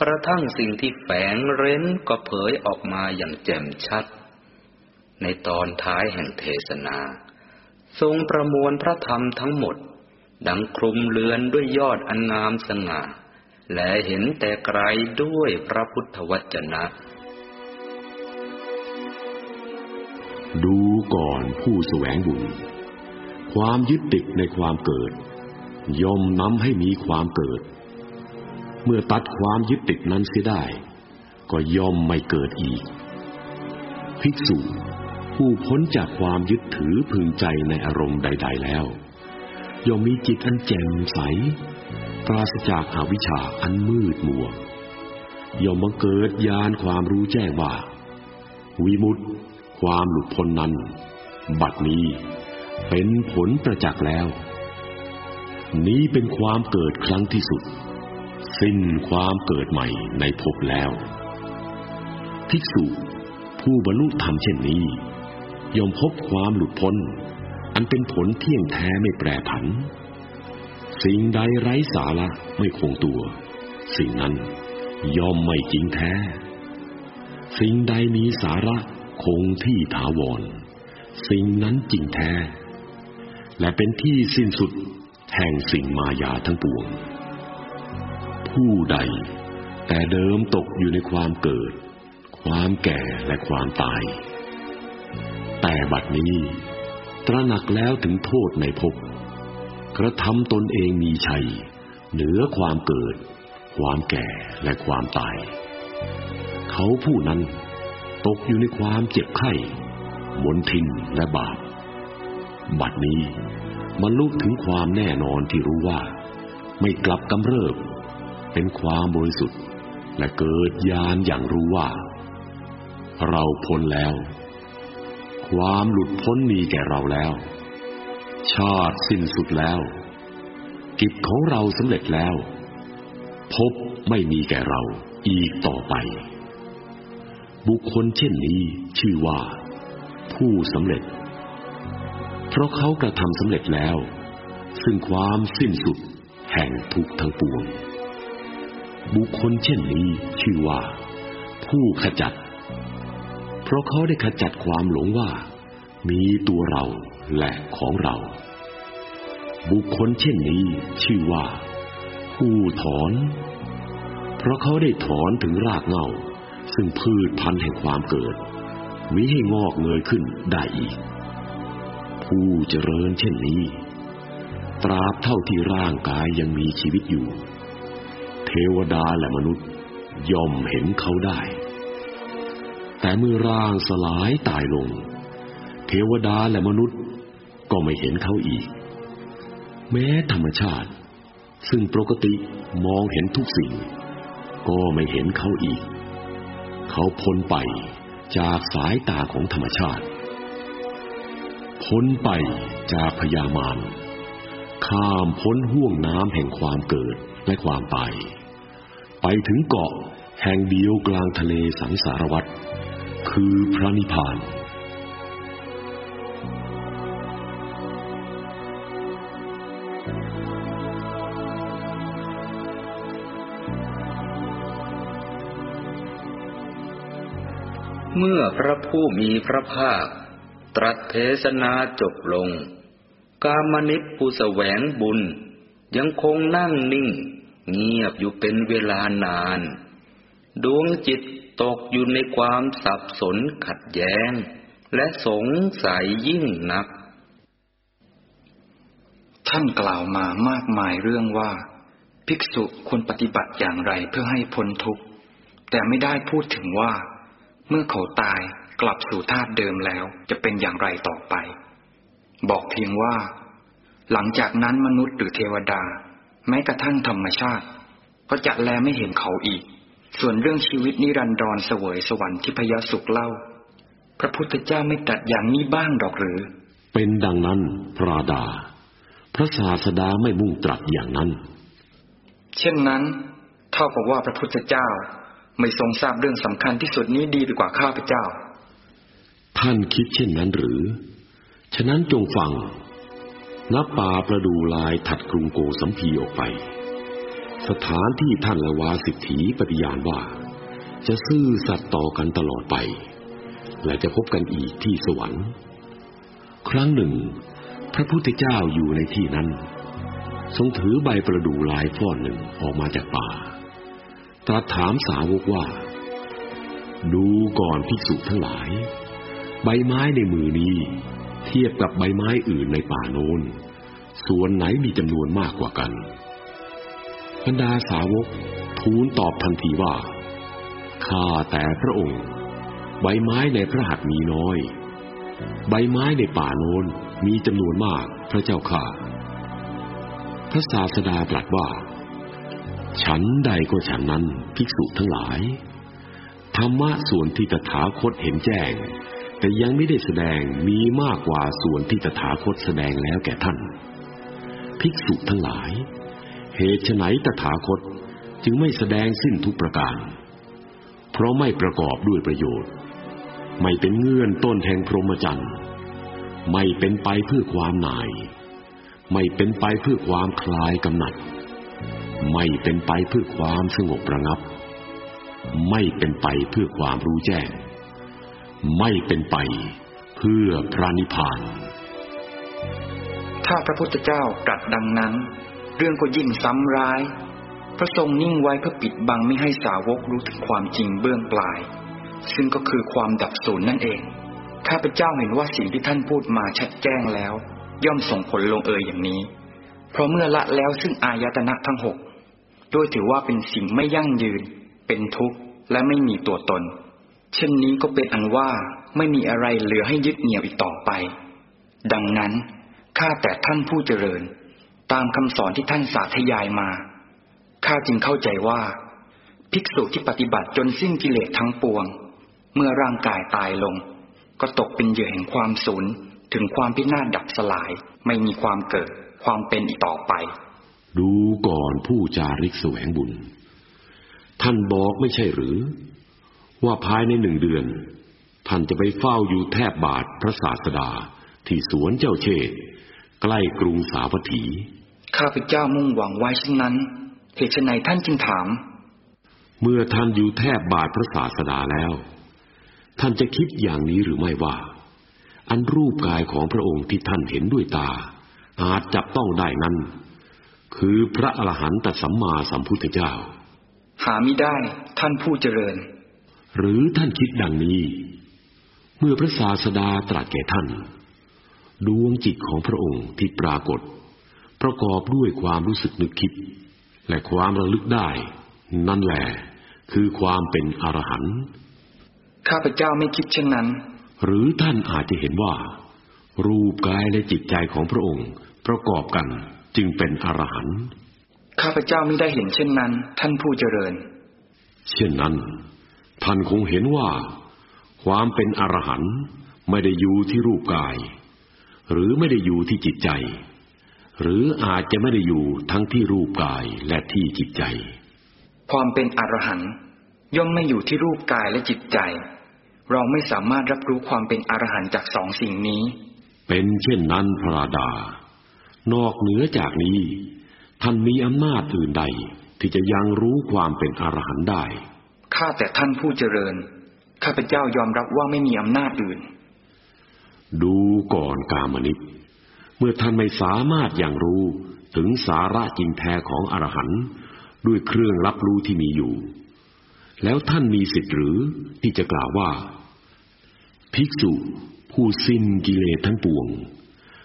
กระทั่งสิ่งที่แฝงเร้นก็เผยออกมาอย่างแจ่มชัด ในตอนท้ายแห่งเทศนา ทรงประมวลพระธรรมทั้งหมด ดังคลุมเลือนด้วยยอดอันงามสง่า และเห็นแต่ไกลด้วยพระพุทธวจนะ ดูก่อนผู้แสวงบุญ ความยึดติดในความเกิด ย่อมนำให้มีความเกิด เมื่อตัดความยึดติดนั้นเสียได้ ก็ย่อมไม่เกิดอีก ภิกษุ ผู้พ้นจากความยึดถือพึงใจในอารมณ์ใด ๆ แล้วย่อมมีจิตอันแจ่มใส ปราศจากอาวิชชาอันมืดมัวย่อมบังเกิดญาณความรู้แจ้งว่า วิมุตติความหลุดพ้นนั้น บัดนี้เป็นผลประจักษ์แล้ว นี้เป็นความเกิดครั้งที่สุด สิ้นความเกิดใหม่ในภพแล้ว ภิกษุผู้บรรลุธรรมเช่นนี้ ย่อมพบความหลุดพ้น อันเป็นผลเที่ยงแท้ไม่แปรผัน สิ่งใดไร้สาระไม่คงตัว สิ่งนั้นย่อมไม่จริงแท้ สิ่งใดมีสาระคงที่ถาวร สิ่งนั้นจริงแท้ และเป็นที่สิ้นสุดแห่งสิ่งมายาทั้งปวง ผู้ใดแต่เดิมตกอยู่ในความเกิด ความแก่และความตาย แต่บัดนี้ ตระหนักแล้วถึงโทษในภพกระทำตนเองมีชัย เหนือความเกิด ความแก่และความตาย เขาผู้นั้นตกอยู่ในความเจ็บไข้มนทินและบาป บัดนี้มันลุกถึงความแน่นอนที่รู้ว่า ไม่กลับกำเริบ เป็นความบริสุทธิ์ และเกิดญาณอย่างรู้ว่า เราพ้นแล้ว ความหลุดพ้นมีแก่เราแล้ว ชาติสิ้นสุดแล้ว กิจของเราสำเร็จแล้ว พบไม่มีแก่เราอีกต่อไป บุคคลเช่นนี้ชื่อว่า ผู้สำเร็จ เพราะเขากระทำสำเร็จแล้ว ซึ่งความสิ้นสุดแห่งทุกทั้งปวง บุคคลเช่นนี้ชื่อว่า ผู้ขจัด เพราะเขาได้ขจัดความหลงว่า มีตัวเราและของเรา บุคคลเช่นนี้ชื่อว่า ผู้ถอน เพราะเขาได้ถอนถึงรากเหง้าซึ่งพืชพันธุ์แห่งความเกิดมิให้งอกเงยขึ้นได้อีก ผู้เจริญเช่นนี้ ตราบเท่าที่ร่างกายยังมีชีวิตอยู่ เทวดาและมนุษย์ย่อมเห็นเขาได้ แต่เมื่อร่างสลายตายลง เทวดาและมนุษย์ก็ไม่เห็นเขาอีก แม้ธรรมชาติ ซึ่งปกติมองเห็นทุกสิ่ง ก็ไม่เห็นเขาอีก เขาพ้นไปจากสายตาของธรรมชาติ พ้นไปจากพยามารข้ามพ้นห่วงน้ำแห่งความเกิดและความตายไปถึงเกาะแห่งเดียวกลางทะเลสังสารวัตร คือพระนิพพาน เมื่อพระผู้มีพระภาค ตรัสเทศนาจบลง กามนิตผู้แสวงบุญยังคงนั่งนิ่ง เงียบอยู่เป็นเวลานาน ดวงจิต ตกอยู่ในความสับสนขัดแย้ง และสงสัยยิ่งนัก ท่านกล่าวมามากมายเรื่องว่า ภิกษุควรปฏิบัติอย่างไรเพื่อให้พ้นทุกข์ แต่ไม่ได้พูดถึงว่า เมื่อเขาตายกลับสู่ธาตุเดิมแล้วจะเป็นอย่างไรต่อไป บอกเพียงว่า หลังจากนั้นมนุษย์หรือเทวดา แม้กระทั่งธรรมชาติ ก็จะแลไม่เห็นเขาอีก ส่วนเรื่องชีวิตนิรันดรเสวยสวรรค์ที่พยาสุขเล่า พระพุทธเจ้าไม่ตรัสอย่างนี้บ้างดอกหรือ เป็นดังนั้นพระดา พระศาสดาไม่มุ่งตรัสอย่างนั้น เช่นนั้น เท่ากับว่าพระพุทธเจ้าไม่ทรงทราบเรื่องสำคัญที่สุดนี้ดีไปกว่าข้าพเจ้า ท่านคิดเช่นนั้นหรือ ฉะนั้นจงฟังนับป่าประดูลายถัดกรุงโกสัมพีออกไป สถานที่ท่านละวาสิทธีปฏิญาณว่า จะซื่อสัตย์ต่อกันตลอดไป และจะพบกันอีกที่สวรรค์ ครั้งหนึ่ง พระพุทธเจ้าอยู่ในที่นั้น ทรงถือใบประดูลายฟ้อนหนึ่งออกมาจากป่าตรัสถามสาวกว่า ดูก่อนภิกษุทั้งหลาย ใบไม้ในมือนี้ เทียบกับใบไม้อื่นในป่าโน้น ส่วนไหนมีจำนวนมากกว่ากัน บรรดาสาวกทูลตอบทันทีว่า ข้าแต่พระองค์ ใบไม้ในพระหัตถ์มีน้อย ใบไม้ในป่าโน้นมีจำนวนมากพระเจ้าข้าพระศาสดาตรัสว่า ฉันใดก็ฉันนั้นภิกษุทั้งหลาย ธรรมะส่วนที่ตถาคตเห็นแจ้ง แต่ยังไม่ได้แสดงมีมากกว่าส่วนที่ตถาคตแสดงแล้วแก่ท่าน ภิกษุทั้งหลาย เหตุไฉนตถาคตจึงไม่แสดงสิ้นทุกประการ เพราะไม่ประกอบด้วยประโยชน์ ไม่เป็นเงื่อนต้นแห่งพรหมจรรย์ ไม่เป็นไปเพื่อความหน่าย ไม่เป็นไปเพื่อความคลายกำหนัด ไม่เป็นไปเพื่อความสงบระงับ ไม่เป็นไปเพื่อความรู้แจ้ง ไม่เป็นไปเพื่อพระนิพพานถ้าพระพุทธเจ้าตรัสดังนั้น เรื่องก็ยิ่งซ้ำร้าย พระทรงนิ่งไว้เพื่อปิดบังไม่ให้สาวกรู้ถึงความจริงเบื้องปลาย ซึ่งก็คือความดับสูญนั่นเอง ข้าพเจ้าเห็นว่าสิ่งที่ท่านพูดมาชัดแจ้งแล้ว ย่อมส่งผลลงเอยอย่างนี้ เพราะเมื่อละแล้วซึ่งอายตนะทั้งหกโดยถือว่าเป็นสิ่งไม่ยั่งยืน เป็นทุกข์และไม่มีตัวตน เช่นนี้ก็เป็นอันว่าไม่มีอะไรเหลือให้ยึดเหนี่ยวอีกต่อไป ดังนั้นข้าแต่ท่านผู้เจริญ ตามคำสอนที่ท่านสาธยายมาข้าจึงเข้าใจว่า ภิกษุที่ปฏิบัติจนสิ้นกิเลสทั้งปวง เมื่อร่างกายตายลง ก็ตกเป็นเหยื่อแห่งความสูญถึงความพินาศดับสลายไม่มีความเกิด ความเป็นอีกต่อไป ดูก่อนผู้จาริกแสวงบุญ ท่านบอกไม่ใช่หรือ ว่าภายในหนึ่งเดือน ท่านจะไปเฝ้าอยู่แทบบาทพระศาสดาที่สวนเจ้าเชษ ใกล้กรุงสาวัตถี ข้าพเจ้ามุ่งหวังไว้เช่นนั้น เหตุไฉนท่านจึงถาม เมื่อท่านอยู่แทบบาทพระศาสดาแล้ว ท่านจะคิดอย่างนี้หรือไม่ว่า อันรูปกายของพระองค์ที่ท่านเห็นด้วยตา อาจจับต้องได้นั้น คือพระอรหันตสัมมาสัมพุทธเจ้า หาไม่ได้ท่านผู้เจริญ หรือท่านคิดดังนี้ เมื่อพระศาสดาตรัสแก่ท่าน ดวงจิตของพระองค์ที่ปรากฏ ประกอบด้วยความรู้สึกนึกคิด และความระลึกได้ นั่นแหละคือความเป็นอรหันต์ข้าพเจ้าไม่คิดเช่นนั้น หรือท่านอาจจะเห็นว่า รูปกายและจิตใจของพระองค์ ประกอบกันจึงเป็นอรหันต์ข้าพเจ้าไม่ได้เห็นเช่นนั้น ท่านผู้เจริญ เช่นนั้น ท่านคงเห็นว่า ความเป็นอรหันต์ไม่ได้อยู่ที่รูปกาย หรือไม่ได้อยู่ที่จิตใจ หรืออาจจะไม่ได้อยู่ทั้งที่รูปกายและที่จิตใจ ความเป็นอรหันต์ย่อมไม่อยู่ที่รูปกายและจิตใจ เราไม่สามารถรับรู้ความเป็นอรหันต์จากสองสิ่งนี้ เป็นเช่นนั้นพระราดา นอกเหนือจากนี้ ท่านมีอำนาจอื่นใดที่จะยังรู้ความเป็นอรหันต์ได้ข้าแต่ท่านผู้เจริญ ข้าพเจ้ายอมรับว่าไม่มีอำนาจอื่น ดูก่อนกามนิตเมื่อท่านไม่สามารถอย่างรู้ถึงสาระจริงแท้ของอรหันต์ด้วยเครื่องรับรู้ที่มีอยู่ แล้วท่านมีสิทธิ์หรือที่จะกล่าวว่า ภิกษุผู้สิ้นกิเลสทั้งปวง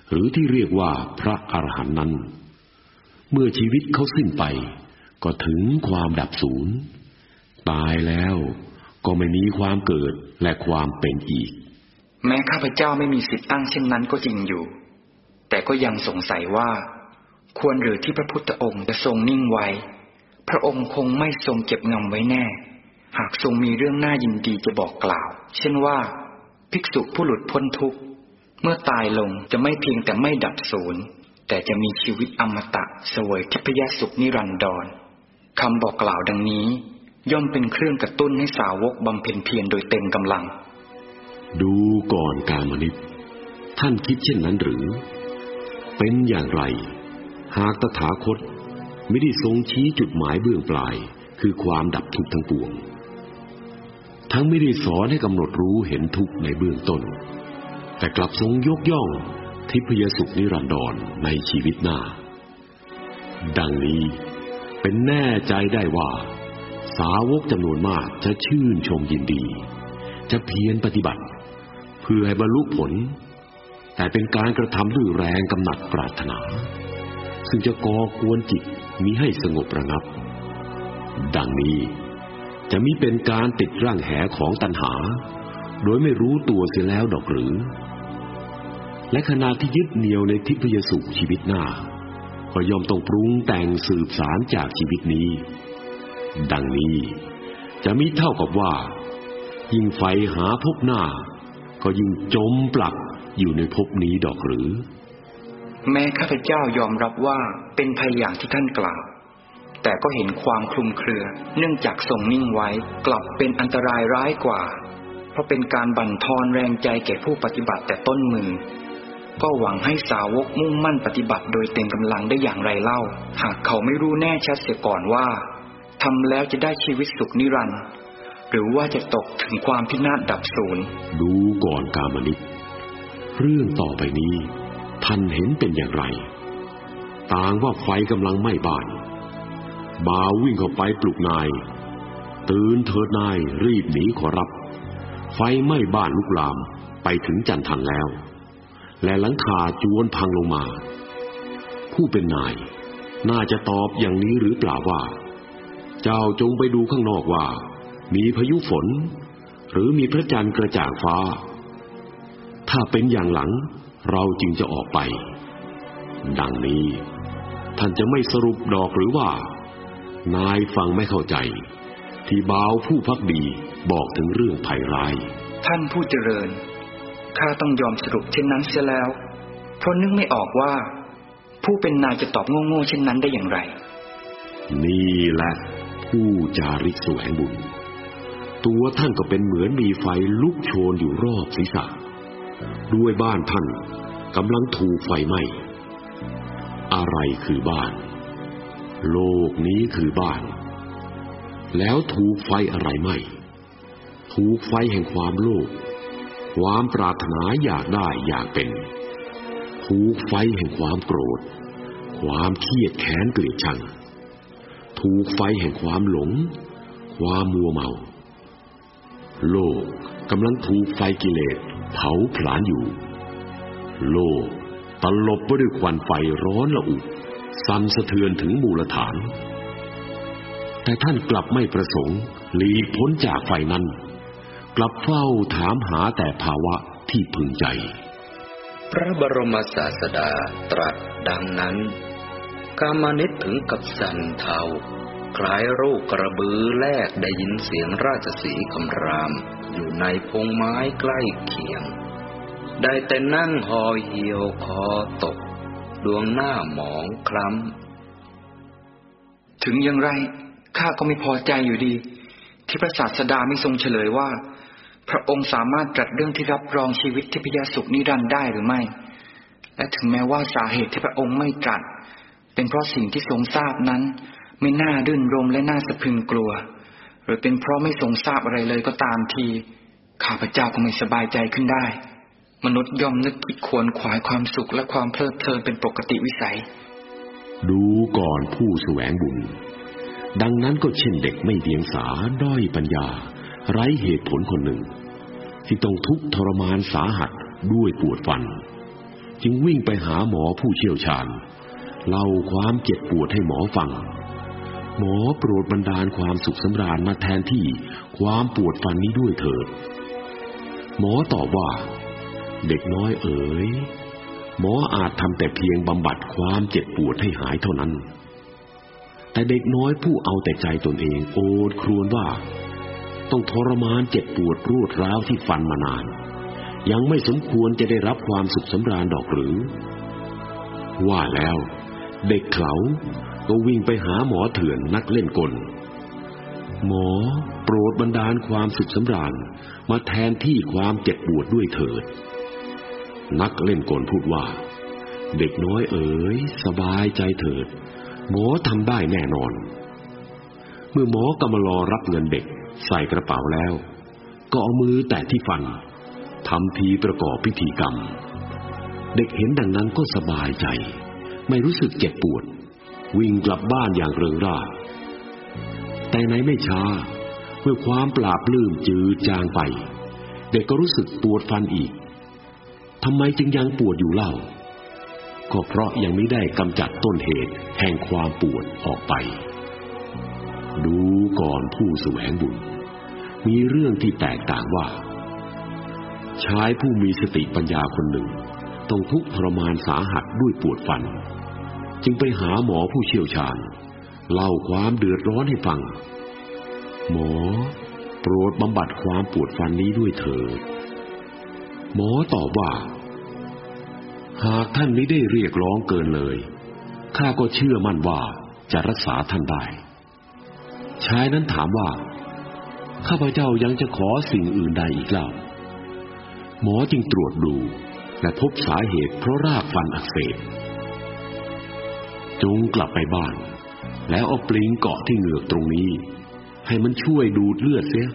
หรือที่เรียกว่าพระอรหันต์นั้น เมื่อชีวิตเขาสิ้นไป ก็ถึงความดับสูญตายแล้วก็ไม่มีความเกิดและความเป็นอีก แม้ข้าพเจ้าไม่มีสิทธิ์ตั้งเช่นนั้นก็จริงอยู่ แต่ก็ยังสงสัยว่า ควรหรือที่พระพุทธองค์จะทรงนิ่งไว้ พระองค์คงไม่ทรงเก็บงำไว้แน่ หากทรงมีเรื่องน่ายินดีจะบอกกล่าว เช่นว่า ภิกษุผู้หลุดพ้นทุกข์ เมื่อตายลงจะไม่เพียงแต่ไม่ดับสูญแต่จะมีชีวิตอมตะสวยทิพยสุขนิรันดรคำบอกกล่าวดังนี้ ย่อมเป็นเครื่องกระตุ้นให้สาวกบำเพ็ญเพียรโดยเต็มกำลัง ดูก่อนกามนิตท่านคิดเช่นนั้นหรือ เป็นอย่างไร หากตถาคตไม่ได้ทรงชี้จุดหมายเบื้องปลายคือความดับทุกข์ทั้งปวง ทั้งไม่ได้สอนให้กำหนดรู้เห็นทุกข์ในเบื้องต้น แต่กลับทรงยกย่องทิพยสุขนิรันดรในชีวิตหน้า ดังนี้เป็นแน่ใจได้ว่า สาวกจำนวนมากจะชื่นชมยินดี จะเพียรปฏิบัติ พื่อให้บรรลุผล แต่เป็นการกระทำด้วยแรงกำหนัดปรารถนา ซึ่งจะก่อกวนจิตมิให้สงบระงับ ดังนี้จะมิเป็นการติดร่างแหของตัณหา โดยไม่รู้ตัวเสียแล้วดอกหรือ และขณะที่ยึดเหนี่ยวในทิพยสุขชีวิตหน้า ก็ยอมต้องปรุงแต่งสืบสารจากชีวิตนี้ ดังนี้จะมิเท่ากับว่า ยิ่งไฟหาพบหน้า ก็ยิ่งจมปลักอยู่ในภพนี้ดอกหรือ แม้ข้าพเจ้ายอมรับว่าเป็นภัยอย่างที่ท่านกล่าว แต่ก็เห็นความคลุมเครือ เนื่องจากทรงนิ่งไว้กลับเป็นอันตรายร้ายกว่า เพราะเป็นการบั่นทอนแรงใจแก่ผู้ปฏิบัติแต่ต้นมือ ก็หวังให้สาวกมุ่งมั่นปฏิบัติโดยเต็มกำลังได้อย่างไรเล่า หากเขาไม่รู้แน่ชัดเสียก่อนว่าทำแล้วจะได้ชีวิตสุขนิรันดร์ หรือว่าจะตกถึงความพินาศดับศูนย์ดูก่อนกามนิตเรื่องต่อไปนี้ ท่านเห็นเป็นอย่างไร ต่างว่าไฟกำลังไหม้บ้านบ่าววิ่งเข้าไปปลุกนาย ตื่นเถิดนายรีบหนีขอรับ ไฟไหม้บ้านลุกลามไปถึงจันทันแล้ว และหลังคาจวนพังลงมา ผู้เป็นนาย น่าจะตอบอย่างนี้หรือเปล่าว่า เจ้าจงไปดูข้างนอกว่า มีพายุฝน หรือมีพระจันทร์กระจ่างฟ้า ถ้าเป็นอย่างหลังเราจึงจะออกไป ดังนี้ ท่านจะไม่สรุปดอกหรือว่า นายฟังไม่เข้าใจ ที่บ่าวผู้พักดีบอกถึงเรื่องภัยร้าย ท่านผู้เจริญข้าต้องยอมสรุปเช่นนั้นเสียแล้ว เพราะนึกไม่ออกว่า ผู้เป็นนายจะตอบโง่ๆเช่นนั้นได้อย่างไร นี่แหละผู้จาริกแสวงบุญ ตัวท่านก็เป็นเหมือนมีไฟลุกโชนอยู่รอบศีรษะ ด้วยบ้านท่านกำลังถูกไฟไหม้อะไรคือบ้าน โลกนี้คือบ้าน แล้วถูกไฟอะไรไหม้ถูกไฟแห่งความโลภความปรารถนาอยากได้อยากเป็น ถูกไฟแห่งความโกรธ ความเครียดแค้นเกลียดชัง ถูกไฟแห่งความหลง ความมัวเมา โลกกำลังถูกไฟกิเลสเผาผลาญอยู่ โลกตลบไปด้วยควันไฟร้อนละอุสั่นสะเทือนถึงมูลฐาน แต่ท่านกลับไม่ประสงค์หลีกพ้นจากไฟนั้น กลับเฝ้าถามหาแต่ภาวะที่พึงใจ พระบรมศาสดาตรัสดังนั้น กามานิตถึงกับสันเทา คล้ายรูปกระบือแลกได้ยินเสียงราชสีคำราม อยู่ในพงไม้ใกล้เคียง ได้แต่นั่งหอยเหี่ยวคอตก ดวงหน้าหมองคล้ำ ถึงอย่างไรข้าก็ไม่พอใจอยู่ดี ที่พระศาสดาไม่ทรงเฉลยว่า พระองค์สามารถตรัสเรื่องที่รับรองชีวิตที่พยาสุขนิรันดร์ได้หรือไม่ และถึงแม้ว่าสาเหตุที่พระองค์ไม่ตรัส เป็นเพราะสิ่งที่ทรงทราบนั้น ไม่น่ารื่นรมและน่าสะพึงกลัว หรือเป็นเพราะไม่ทรงทราบอะไรเลยก็ตามที ข้าพเจ้าก็ไม่สบายใจขึ้นได้ มนุษย์ย่อมนึกคิดควรขวายความสุขและความเพลิดเพลินเป็นปกติวิสัย ดูก่อนผู้แสวงบุญ ดังนั้นก็เช่นเด็กไม่เดียงสาด้อยปัญญา ไร้เหตุผลคนหนึ่ง ที่ต้องทุกข์ทรมานสาหัสด้วยปวดฟัน จึงวิ่งไปหาหมอผู้เชี่ยวชาญเล่าความเจ็บปวดให้หมอฟัง หมอโปรดบันดาลความสุขสำราญมาแทนที่ความปวดฟันนี้ด้วยเถิด หมอตอบว่า เด็กน้อยเอ๋ย หมออาจทำแต่เพียงบำบัดความเจ็บปวดให้หายเท่านั้น แต่เด็กน้อยผู้เอาแต่ใจตนเองโอดครวญว่า ต้องทรมานเจ็บปวดรวดร้าวที่ฟันมานาน ยังไม่สมควรจะได้รับความสุขสำราญดอกหรือ ว่าแล้ว เด็กเขา ก็วิ่งไปหาหมอเถื่อนนักเล่นกล หมอโปรดบันดาลความสุขสำราญมาแทนที่ความเจ็บปวดด้วยเถิด นักเล่นกลพูดว่า เด็กน้อยเอ๋ยสบายใจเถิด หมอทำได้แน่นอน เมื่อหมอกำมารอรับเงินเด็กใส่กระเป๋าแล้ว ก็เอามือแตะที่ฟันทำทีประกอบพิธีกรรม เด็กเห็นดังนั้นก็สบายใจ ไม่รู้สึกเจ็บปวด วิ่งกลับบ้านอย่างเริงร่า แต่ในไม่ช้า เมื่อความปราบลื้มจืดจางไป เด็กก็รู้สึกปวดฟันอีกทำไมจึงยังปวดอยู่เล่า ก็เพราะยังไม่ได้กำจัดต้นเหตุแห่งความปวดออกไป ดูก่อนผู้แสวงบุญ มีเรื่องที่แตกต่างว่า ชายผู้มีสติปัญญาคนหนึ่ง ต้องทุกข์ทรมานสาหัสด้วยปวดฟัน จึงไปหาหมอผู้เชี่ยวชาญ เล่าความเดือดร้อนให้ฟัง หมอ โปรดบำบัดความปวดฟันนี้ด้วยเถิด หมอตอบว่า หากท่านไม่ได้เรียกร้องเกินเลย ข้าก็เชื่อมั่นว่าจะรักษาท่านได้ ชายนั้นถามว่า ข้าพเจ้ายังจะขอสิ่งอื่นใดอีกเล่า หมอจึงตรวจดูและพบสาเหตุเพราะรากฟันอักเสบ จงกลับไปบ้าน แล้วเอาปลิงเกาะที่เหงือกตรงนี้ ให้มันช่วยดูดเลือดเสีย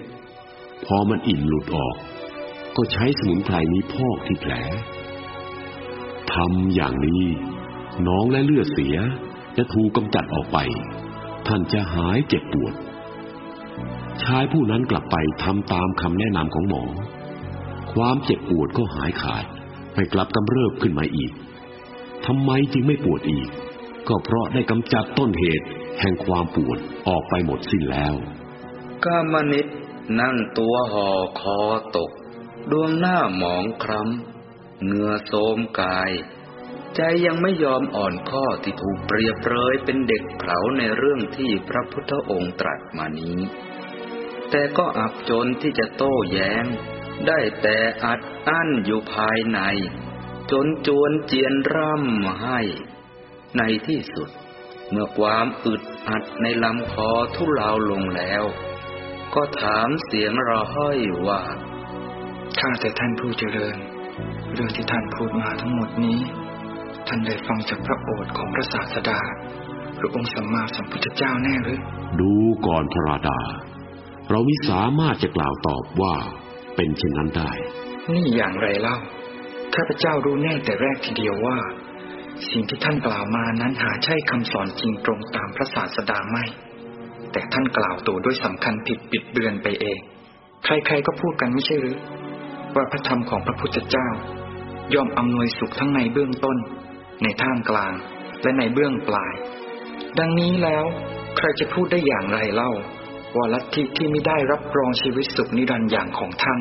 พอมันอิ่มหลุดออก ก็ใช้สมุนไพรนี้พอกที่แผลทำอย่างนี้น้องและเลือดเสียจะถูกกำจัดออกไป ท่านจะหายเจ็บปวด ชายผู้นั้นกลับไปทำตามคำแนะนำของหมอ ความเจ็บปวดก็หายขาด ไม่กลับกำเริบขึ้นมาอีกทำไมจึงไม่ปวดอีก ก็เพราะได้กำจัดต้นเหตุแห่งความปวดออกไปหมดสิ้นแล้วกามนิตนั่งตัวห่อคอตก ดวงหน้าหมองคล้ำเงื่อโสมกาย ใจยังไม่ยอมอ่อนข้อที่ถูกเปรียบเปรยเป็นเด็กเขาในเรื่องที่พระพุทธองค์ตรัสมานี้ แต่ก็อับจนที่จะโต้แย้ง ได้แต่อัดอั้นอยู่ภายใน จนจวนเจียนร่ำให้ ในที่สุด เมื่อความอึดอัดในลำคอทุเลาลงแล้ว ก็ถามเสียงระห้อยว่า ข้าแต่ท่านผู้เจริญ เรื่องที่ท่านพูดมาทั้งหมดนี้ ท่านได้ฟังจากพระโอษฐ์ของพระศาสดาหรือองค์สัมมาสัมพุทธเจ้าแน่หรือ ดูก่อนพระราดา เรามิสามารถจะกล่าวตอบว่าเป็นเช่นนั้นได้ นี่อย่างไรเล่า ข้าพเจ้ารู้แน่แต่แรกทีเดียวว่า สิ่งที่ท่านกล่าวมานั้นหาใช่คำสอนจริงตรงตามพระศาสดาไม่ แต่ท่านกล่าวตัวด้วยสำคัญผิดปิดเบือนไปเอง ใครๆก็พูดกันไม่ใช่หรือ ว่าพระธรรมของพระพุทธเจ้า ย่อมอำนวยสุขทั้งในเบื้องต้น ในท่ามกลางและในเบื้องปลาย ดังนี้แล้วใครจะพูดได้อย่างไรเล่า ว่าลัทธิที่ไม่ได้รับรองชีวิตสุขนิรันดร์อย่างของท่าน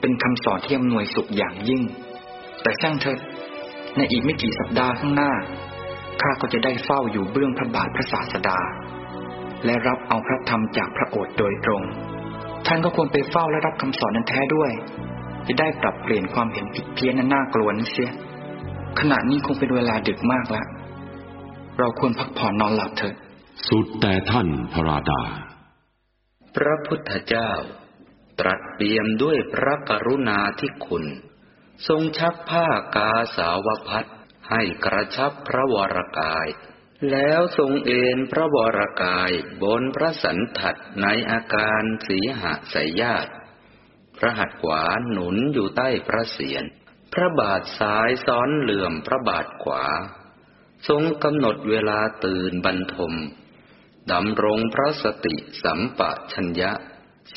เป็นคำสอนที่อำนวยสุขอย่างยิ่ง แต่ช่างเถิด ในอีกไม่กี่สัปดาห์ข้างหน้า ข้าก็จะได้เฝ้าอยู่เบื้องพระบาทพระศาสดา และรับเอาพระธรรมจากพระโอษฐ์โดยตรง ท่านก็ควรไปเฝ้าและรับคำสอนนั้นแท้ด้วย จะได้ปรับเปลี่ยนความเห็นผิดเพี้ยนนั้นน่ากลัวนั่นเสีย ขณะนี้คงเป็นเวลาดึกมากแล้ว เราควรพักผ่อนนอนหลับเถิดสุดแต่ท่านพระราดา พระพุทธเจ้า ตรัสเปี่ยมด้วยพระกรุณาธิคุณ ทรงชักผ้ากาสาวพัดให้กระชับพระวรกาย แล้วทรงเอนพระวรกายบนพระสันถัดในอาการสีหะสายญาติพระหัตถ์ขวาหนุนอยู่ใต้พระเศียรพระบาทซ้ายซ้อนเหลื่อมพระบาทขวา ทรงกำหนดเวลาตื่นบรรทมดำรงพระสติสัมปชัญญะ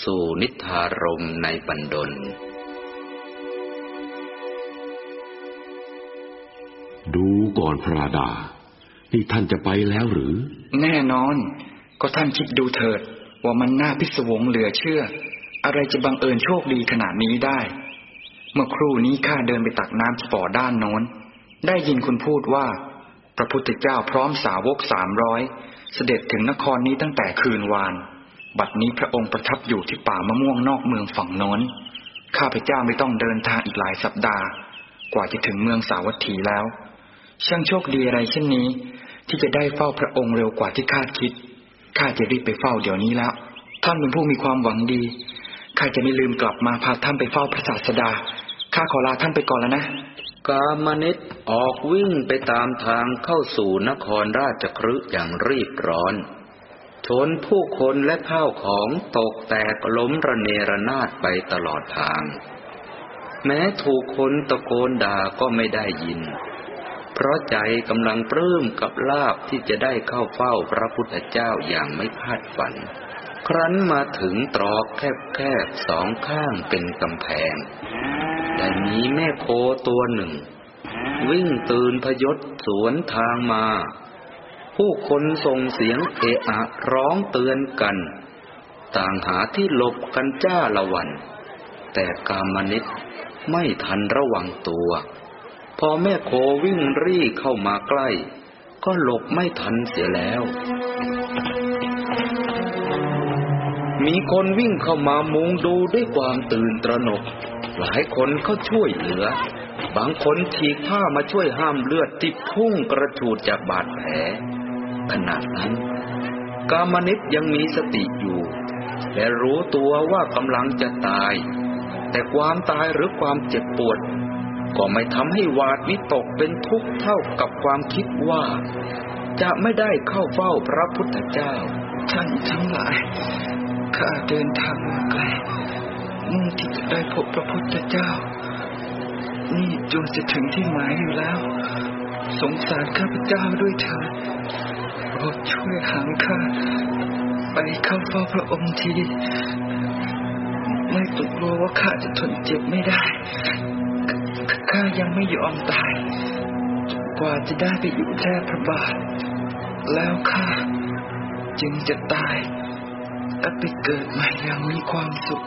สู่นิทารมในบันดล ดูก่อนพระราดา นี่ท่านจะไปแล้วหรือ แน่นอน ก็ท่านคิดดูเถิด ว่ามันน่าพิศวงเหลือเชื่อ อะไรจะบังเอิญโชคดีขนาดนี้ได้ เมื่อครู่นี้ข้าเดินไปตักน้ำฝ่อด้านโน้น ได้ยินคุณพูดว่า พระพุทธเจ้าพร้อมสาวกสามร้อยเสด็จถึงนครนี้ตั้งแต่คืนวาน บัดนี้พระองค์ประทับอยู่ที่ป่ามะม่วงนอกเมืองฝั่งโน้น ข้าพเจ้าไม่ต้องเดินทางอีกหลายสัปดาห์ กว่าจะถึงเมืองสาวัตถีแล้ว ช่างโชคดีอะไรเช่นนี้ ที่จะได้เฝ้าพระองค์เร็วกว่าที่คาดคิด ข้าจะรีบไปเฝ้าเดี๋ยวนี้แล้ว ท่านเป็นผู้มีความหวังดี ข้าจะไม่ลืมกลับมาพาท่านไปเฝ้าพระศาสดา ข้าขอลาท่านไปก่อนแล้วนะ กามนิตออกวิ่งไปตามทางเข้าสู่นครราชครึอย่างรีบร้อนชนผู้คนและข้าวของตกแตกล้มระเนระนาดไปตลอดทาง แม้ถูกคนตะโกนด่าก็ไม่ได้ยิน เพราะใจกำลังปลื้มกับลาบที่จะได้เข้าเฝ้าพระพุทธเจ้าอย่างไม่คาดฝัน ครั้นมาถึงตรอกแคบๆสองข้างเป็นกำแพง แต่มีแม่โคตัวหนึ่ง วิ่งตื่นพยศสวนทางมา ผู้คนส่งเสียงเอะอะร้องเตือนกัน ต่างหาที่หลบกันจ้าละวัน แต่กามนิตไม่ทันระวังตัว อแม่โควิ่งรีเข้ามาใกล้ ก็หลบไม่ทันเสียแล้ว มีคนวิ่งเข้ามามุงดูด้วยความตื่นตระหนก หลายคนเขาช่วยเหลือ บางคนฉีกผ้ามาช่วยห้ามเลือดที่พุ่งกระฉูดจากบาดแผล ขนาดนั้น กามนิตยังมีสติอยู่ และรู้ตัวว่ากำลังจะตาย แต่ความตายหรือความเจ็บปวด ก็ไม่ทำให้วาดวิตกเป็นทุกข์เท่ากับความคิดว่า จะไม่ได้เข้าเฝ้าพระพุทธเจ้า ท่านทั้งหลาย ข้าเดินทางมาไกลมุ่งที่จะได้พบพระพุทธเจ้า นี่จนจะถึงที่หมายอยู่แล้ว สงสารข้าพเจ้าด้วยเถิดโปรดช่วยหางข้าไปเข้าเฝ้าพระองค์ที ไม่ต้องกลัวว่าข้าจะทนเจ็บไม่ได้ ข้ายังไม่ยอมตาย กว่าจะได้ไปอยู่แท่พระบาท แล้วข้าจึงจะตายและไปเกิดใหม่อย่างมีความสุข